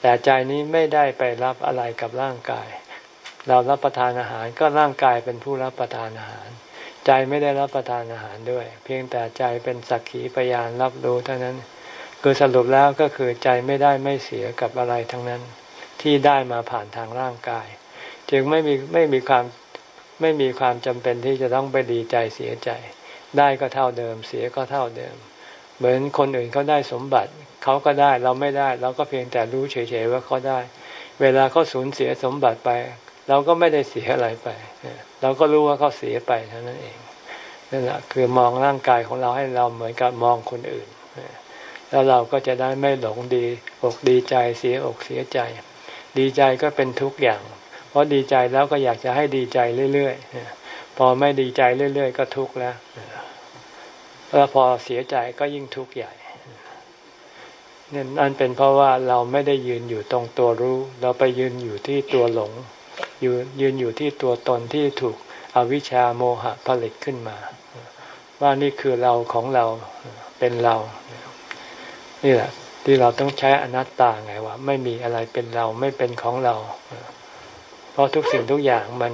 แต่ใจนี้ไม่ได้ไปรับอะไรกับร่างกาย เรารับประทานอาหารก็ร่างกายเป็นผู้รับประทานอาหาร ใจไม่ได้รับประทานอาหารด้วย เพียงแต่ใจเป็นสักขีพยานรับรู้เท่านั้น คือสรุปแล้วก็คือใจไม่ได้ไม่เสียกับอะไรทั้งนั้น ที่ได้มาผ่านทางร่างกาย จึงไม่มีไม่มีความไม่มีความจำเป็นที่จะต้องไปดีใจเสียใจ ได้ก็เท่าเดิม เสียก็เท่าเดิม เหมือนคนอื่นเขาได้สมบัติเขาก็ได้เราไม่ได้ เราก็เพียงแต่รู้เฉยๆว่าเขาได้ เวลาเขาสูญเสียสมบัติไป เราก็ไม่ได้เสียอะไรไป เราก็รู้ว่าเขาเสียไปเท่านั้นเองนั่นแหละคือมองร่างกายของเราให้เราเหมือนกับมองคนอื่น แล้วเราก็จะได้ไม่หลงดีอกดีใจเสียอกเสียใจ ดีใจก็เป็นทุกอย่าง ราะดีใจแล้วก็อยากจะให้ดีใจเรื่อยๆพอไม่ดีใจเรื่อย ๆ ก็ทุกข์แล้วแล้วพอเสียใจก็ยิ่งทุกข์ใหญ่นั่นเป็นเพราะว่าเราไม่ได้ยืนอยู่ตรงตัวรู้ เราไปยืนอยู่ที่ตัวหลงยู่ยืนอยู่ที่ตัวตนที่ถูกอวิชชาโมหะผลิตขึ้นมา ว่านี่คือเราของเราเป็นเรา นี่แหละที่เราต้องใช้อนัตตาไงว่าไม่มีอะไรเป็นเราไม่เป็นของเรา เพราะทุกสิ่งทุกอย่างมัน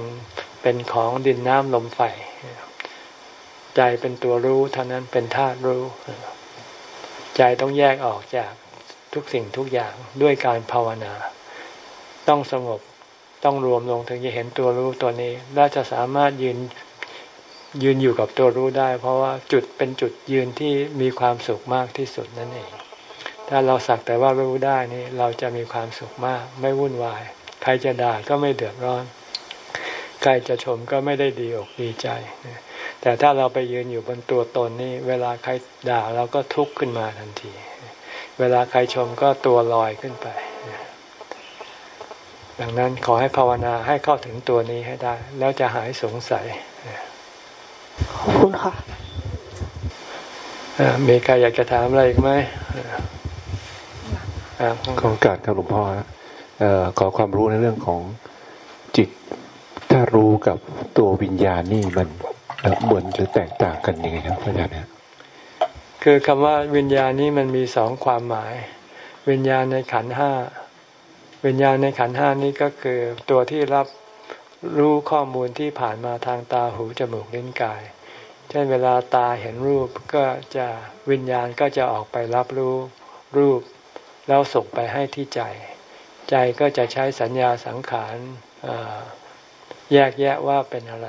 เป็นของดินน้ำลมไฟ ใจเป็นตัวรู้เท่านั้นเป็นธาตุรู้ ใจต้องแยกออกจากทุกสิ่งทุกอย่างด้วยการภาวนา ต้องสงบต้องรวมลงถึงจะเห็นตัวรู้ตัวนี้ และจะสามารถยืนยืนอยู่กับตัวรู้ได้ เพราะว่าจุดเป็นจุดยืนที่มีความสุขมากที่สุดนั่นเอง ถ้าเราสักแต่ว่ารู้ได้นี่เราจะมีความสุขมากไม่วุ่นวาย ใครจะด่าก็ไม่เดือดร้อน ใครจะชมก็ไม่ได้ดีอกดีใจ แต่ถ้าเราไปยืนอยู่บนตัวตนนี่เวลาใครด่าเราก็ทุกข์ขึ้นมาทันที เวลาใครชมก็ตัวลอยขึ้นไป ดังนั้นขอให้ภาวนาให้เข้าถึงตัวนี้ให้ได้ แล้วจะหายสงสัย
ขอบคุณค่ะ
มีใครอยากจะถามอะไรอีกไหม
ขอการครับหลวงพ่อ ขอความรู้ในเรื่องของจิต ถ้ารู้กับตัววิญญาณนี่มันเหมือนหรือแตกต่างกันยังไงครับอาจารย์เนี่ย
คือคำว่าวิญญาณนี้มันมีสองความหมาย วิญญาณในขันห้าวิญญาณในขันห้านี้ก็คือตัวที่รับรู้ข้อมูลที่ผ่านมาทางตาหูจมูกลิ้นกาย เช่นเวลาตาเห็นรูปก็จะวิญญาณก็จะออกไปรับรู้รูป แล้วส่งไปให้ที่ใจ ใจก็จะใช้สัญญาสังขารแยกแยะว่าเป็นอะไร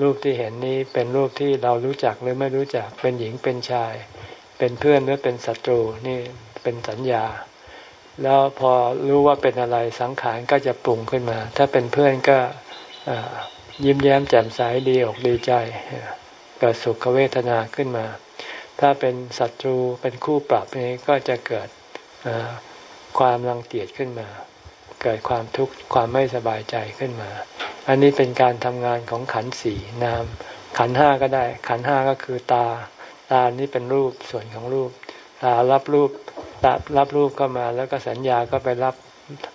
รูปที่เห็นนี้เป็นรูปที่เรารู้จักหรือไม่รู้จักเป็นหญิงเป็นชาย เป็นเพื่อนหรือเป็นศัตรูนี่เป็นสัญญา แล้วพอรู้ว่าเป็นอะไรสังขารก็จะปรุงขึ้นมา ถ้าเป็นเพื่อนก็ยิ้มแย้มแจ่มใสดีอกดีใจเกิดสุขเวทนาขึ้นมา ถ้าเป็นศัตรูเป็นคู่ปรับนี้ก็จะเกิดความรังเกียจขึ้นมา เกิดความทุกข์ความไม่สบายใจขึ้นมา อันนี้เป็นการทำงานของขันสี่นามขันห้าก็ได้ ขันห้าก็คือตา ตานี่เป็นรูปส่วนของรูป ตารับรูปตารับรูปเข้ามา แล้วก็สัญญาก็ไปรับ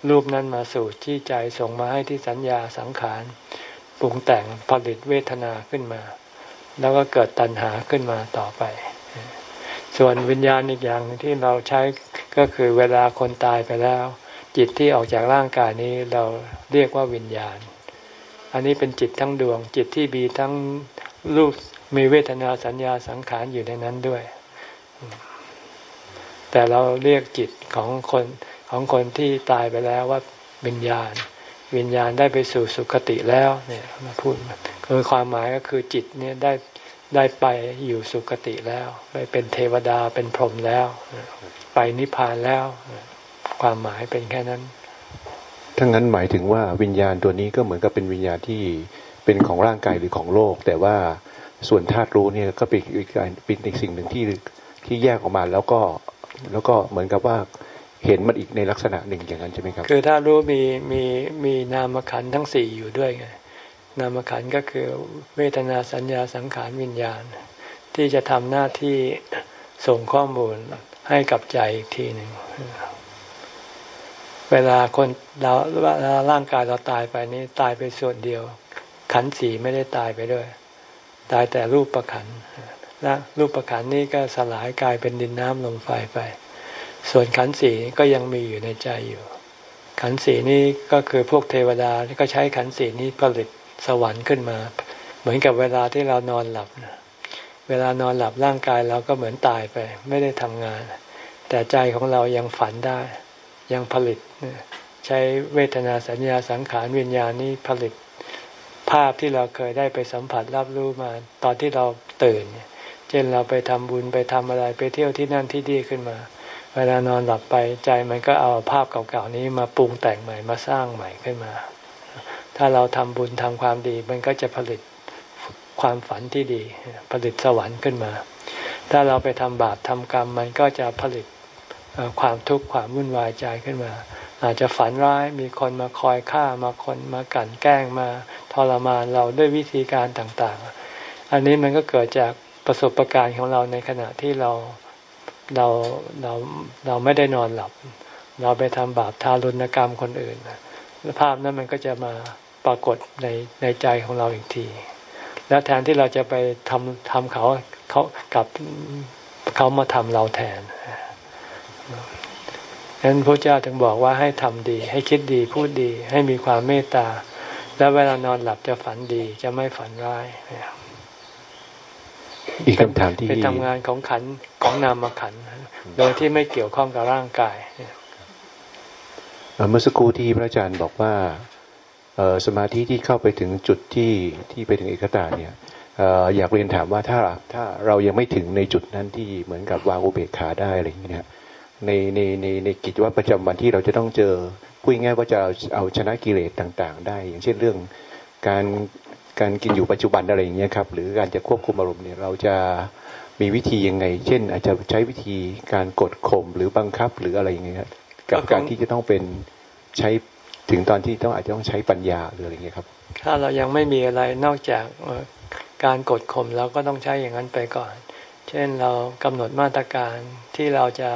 รูปนั้นมาสู่ที่ใจส่งมาให้ที่สัญญาสังขารปรุงแต่งผลิตเวทนาขึ้นมา แล้วก็เกิดตัณหาขึ้นมาต่อไป ส่วนวิญญาณอีกอย่างที่เราใช้ก็คือเวลาคนตายไปแล้ว จิตที่ออกจากร่างกายนี้เราเรียกว่าวิญญาณ อันนี้เป็นจิตทั้งดวง จิตที่มีทั้งรูปมีเวทนาสัญญาสังขารอยู่ในนั้นด้วย แต่เราเรียกจิตของคนของคนที่ตายไปแล้วว่าวิญญาณ วิญญาณได้ไปสู่สุคติแล้วเนี่ยมาพูดคือความหมายก็คือจิตเนี่ยได้ได้ไปอยู่สุคติแล้ว ไปเป็นเทวดาเป็นพรหมแล้ว ไปนิพพานแล้ว ความหมายเป็นแค่นั้น
ทั้งนั้นหมายถึงว่าวิญญาณตัวนี้ก็เหมือนกับเป็นวิญญาณที่เป็นของร่างกายหรือของโลก แต่ว่าส่วนธาตุรู้เนี่ยก็เป็นอีกเป็นอีกสิ่งหนึ่งที่ที่แยกออกมาแล้วก็แล้วก็เหมือนกับว่าเห็นมันอีกในลักษณะหนึ่งอย่างนั้นใช่ไหมครับ
คือถ้ารู้มีมีมีนามขันทั้งสี่อยู่ด้วยไงนามขันก็คือเวทนาสัญญาสังขารวิญญาณ ที่จะทำหน้าที่ส่งข้อมูลให้กับใจอีกทีหนึ่ง เวลาคนเราเวลาร่างกายเราตายไปนี้ตายไปส่วนเดียว ขันสีไม่ได้ตายไปด้วย ตายแต่รูปประขันและรูปประขันนี้ก็สลายกลายเป็นดินน้ำลมไฟไป ส่วนขันสีก็ยังมีอยู่ในใจอยู่ ขันสีนี้ก็คือพวกเทวดาที่ก็ใช้ขันสีนี้ผลิตสวรรค์ขึ้นมา เหมือนกับเวลาที่เรานอนหลับนะเวลานอนหลับร่างกายเราก็เหมือนตายไป ไม่ได้ทำงาน แต่ใจของเรายังฝันได้ ยังผลิต ใช้เวทนาสัญญาสังขารวิญญาณนี้ผลิต ภาพที่เราเคยได้ไปสัมผัสรับรู้มา ตอนที่เราตื่น เช่นเราไปทำบุญไปทำอะไรไปเที่ยวที่นั่นที่ดีขึ้นมา เวลานอนหลับไปใจมันก็เอาภาพเก่าๆนี้มาปรุงแต่งใหม่มาสร้างใหม่ขึ้นมา ถ้าเราทำบุญทำความดี มันก็จะผลิตความฝันที่ดี ผลิตสวรรค์ขึ้นมา ถ้าเราไปทำบาปทำกรรมมันก็จะผลิต ความทุกข์ความวุ่นวายใจขึ้นมา อาจจะฝันร้ายมีคนมาคอยฆ่ามาคนมากั่นแกล้งมาทรมานเราด้วยวิธีการต่างๆ อันนี้มันก็เกิดจากประสบการณ์ของเราในขณะที่เราเราเราเราไม่ได้นอนหลับ เราไปทำบาปทารุณกรรมคนอื่นภาพนั้นมันก็จะมาปรากฏในในใจของเราอีกที แล้วแทนที่เราจะไปทำทำเขาเขากับเขามาทำเราแทน ฉะนั้นพระเจ้าถึงบอกว่าให้ทำดี ให้คิดดีพูดดี ให้มีความเมตตา แล้วเวลานอนหลับจะฝันดีจะไม่ฝันร้าย
อีกคำถามที่
เป็นทำงานของขันของนามขันโดยที่ไม่เกี่ยวข้องกับร่างกาย
เมื่อสักครู่ที่พระอาจารย์บอกว่าสมาธิที่เข้าไปถึงจุดที่ที่ไปถึงเอกตาเนี่ยอยากเรียนถามว่าถ้าถ้าเรายังไม่ถึงในจุดนั้นที่เหมือนกับวางอุเบกขาได้อะไรอย่างเงี้ย ในในในในกิจวัตรประจำวันที่เราจะต้องเจอพูดง่ายว่าจะเอาชนะกิเลสต่างๆ ได้ อย่างเช่นเรื่องการการกินอยู่ปัจจุบันอะไรอย่างเงี้ยครับ หรือการจะควบคุมอารมณ์เนี่ยเราจะมีวิธียังไง เช่น อาจจะใช้วิธีการกดข่มหรือบังคับหรืออะไรอย่างเงี้ยกับการที่จะต้องเป็นใช้ถึงตอนที่ต้องอาจจะต้องใช้ปัญญาหรืออะไรเงี้ยครับ
ถ้าเรายังไม่มีอะไรนอกจากการกดข่มเราก็ต้องใช้อย่างนั้นไปก่อน เช่นเรากำหนดมาตรการที่เราจะ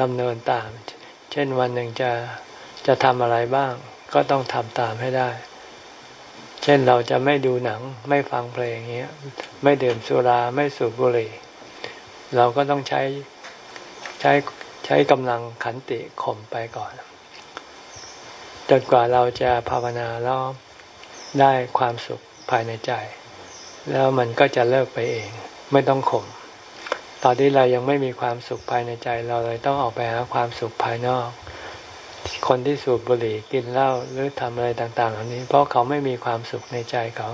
ดำเนินตาม เช่นวันหนึ่งจะจะทำอะไรบ้าง ก็ต้องทำตามให้ได้ เช่นเราจะไม่ดูหนังไม่ฟังเพลงอย่างเงี้ย ไม่ดื่มสุราไม่สูบบุหรี่ เราก็ต้องใช้ใช้ใช้กำลังขันติข่มไปก่อนจนกว่าเราจะภาวนาแล้วได้ความสุขภายในใจ แล้วมันก็จะเลิกไปเอง ไม่ต้องข่ม ตอนที่เรายังไม่มีความสุขภายในใจเราเลยต้องออกไปหาความสุขภายนอก คนที่สูบบุหรี่กินเหล้าหรือทำอะไรต่างๆเหล่านี้ เพราะเขาไม่มีความสุขในใจเขา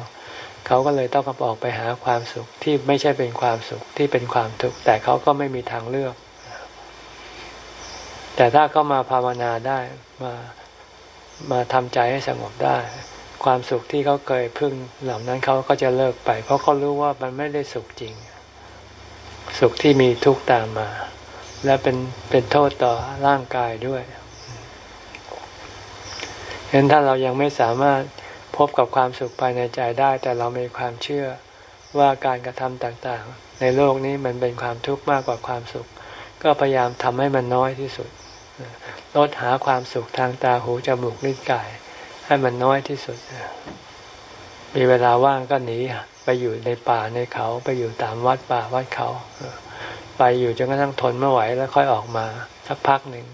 เขาก็เลยต้องออกไปหาความสุขที่ไม่ใช่เป็นความสุขที่เป็นความทุกข์แต่เขาก็ไม่มีทางเลือก แต่ถ้าเขามาภาวนาได้มามาทำใจให้สงบได้ ความสุขที่เขาเคยพึ่งเหล่านั้นเขาก็จะเลิกไป เพราะเขารู้ว่ามันไม่ได้สุขจริง สุขที่มีทุกข์ตามมา และเป็นเป็นโทษต่อร่างกายด้วยเห็นถ้าเรายังไม่สามารถพบกับความสุขภายในใจได้ แต่เรามีความเชื่อว่าการกระทำต่างๆ ในโลกนี้มันเป็นความทุกข์มากกว่าความสุข ก็พยายามทำให้มันน้อยที่สุดลดหาความสุขทางตาหูจมูกลิ้นกาย ให้มันน้อยที่สุด มีเวลาว่างก็หนีไปอยู่ในป่าในเขาไปอยู่ตามวัดป่าวัดเขา ไปอยู่จนกระทั่งทนไม่ไหวแล้วค่อยออกมาสักพักหนึ่ง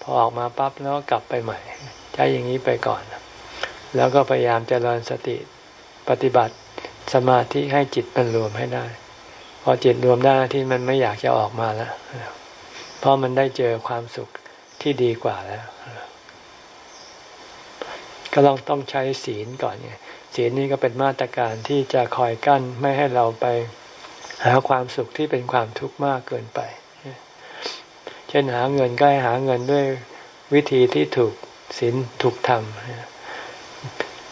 พอออกมาปั๊บแล้วก็กลับไปใหม่ ใช้อย่างนี้ไปก่อน แล้วก็พยายามเจริญสติปฏิบัติสมาธิให้จิตมันรวมให้ได้ พอจิตรวมได้ที่มันไม่อยากจะออกมาแล้วเพราะมันได้เจอความสุขที่ดีกว่าแล้ว ก็ต้องต้องใช้ศีลก่อนไง ศีลนี่ก็เป็นมาตรการที่จะคอยกั้นไม่ให้เราไปหาความสุขที่เป็นความทุกข์มากเกินไป เช่นหาเงินก็ให้หาเงินด้วยวิธีที่ถูกศีลถูกธรรม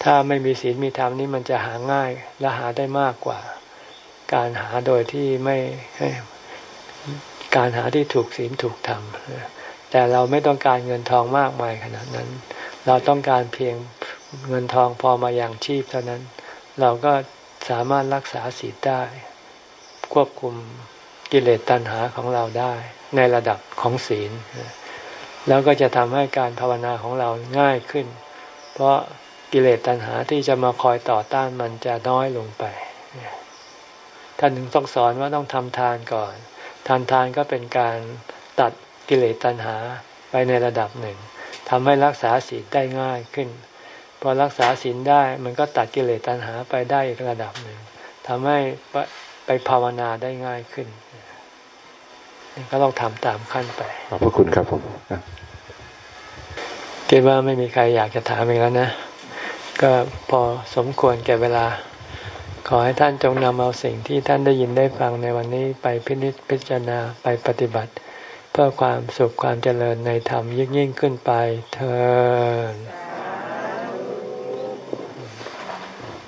ถ้าไม่มีศีลมีธรรมนี่มันจะหาง่ายและหาได้มากกว่า การหาโดยที่ไม่การหาที่ถูกศีลถูกธรรมแต่เราไม่ต้องการเงินทองมากมายขนาดนั้น เราต้องการเพียง เงินทองพอมาอย่างชีพเท่านั้น เราก็สามารถรักษาศีลได้ ควบคุมกิเลสตัณหาของเราได้ ในระดับของศีล แล้วก็จะทำให้การภาวนาของเราง่ายขึ้น เพราะกิเลสตัณหาที่จะมาคอยต่อต้านมันจะน้อยลงไปท่านหนึ่งต้องสอนว่าต้องทำทานก่อนทานทานก็เป็นการตัดกิเลสตัณหาไปในระดับหนึ่งทำให้รักษาศีลได้ง่ายขึ้น อรักษาศีลได้ มันก็ตัดกิเลสตัณหาไปได้อีกระดับหนึ่งทำให้ไปภาวนาได้ง่ายขึ้นก็ต้องทำตามขั้นไป
ขอบพระคุณครับผม
คิดว่าไม่มีใครอยากจะถามอีกแล้วนะ ก็พอสมควรแก่เวลา ขอให้ท่านจงนำเอาสิ่งที่ท่านได้ยินได้ฟังในวันนี้ไปพิจิตพิจารณาไปปฏิบัติ เพื่อความสุขความเจริญในธรรมยิ่งยิ่งขึ้นไปเธอ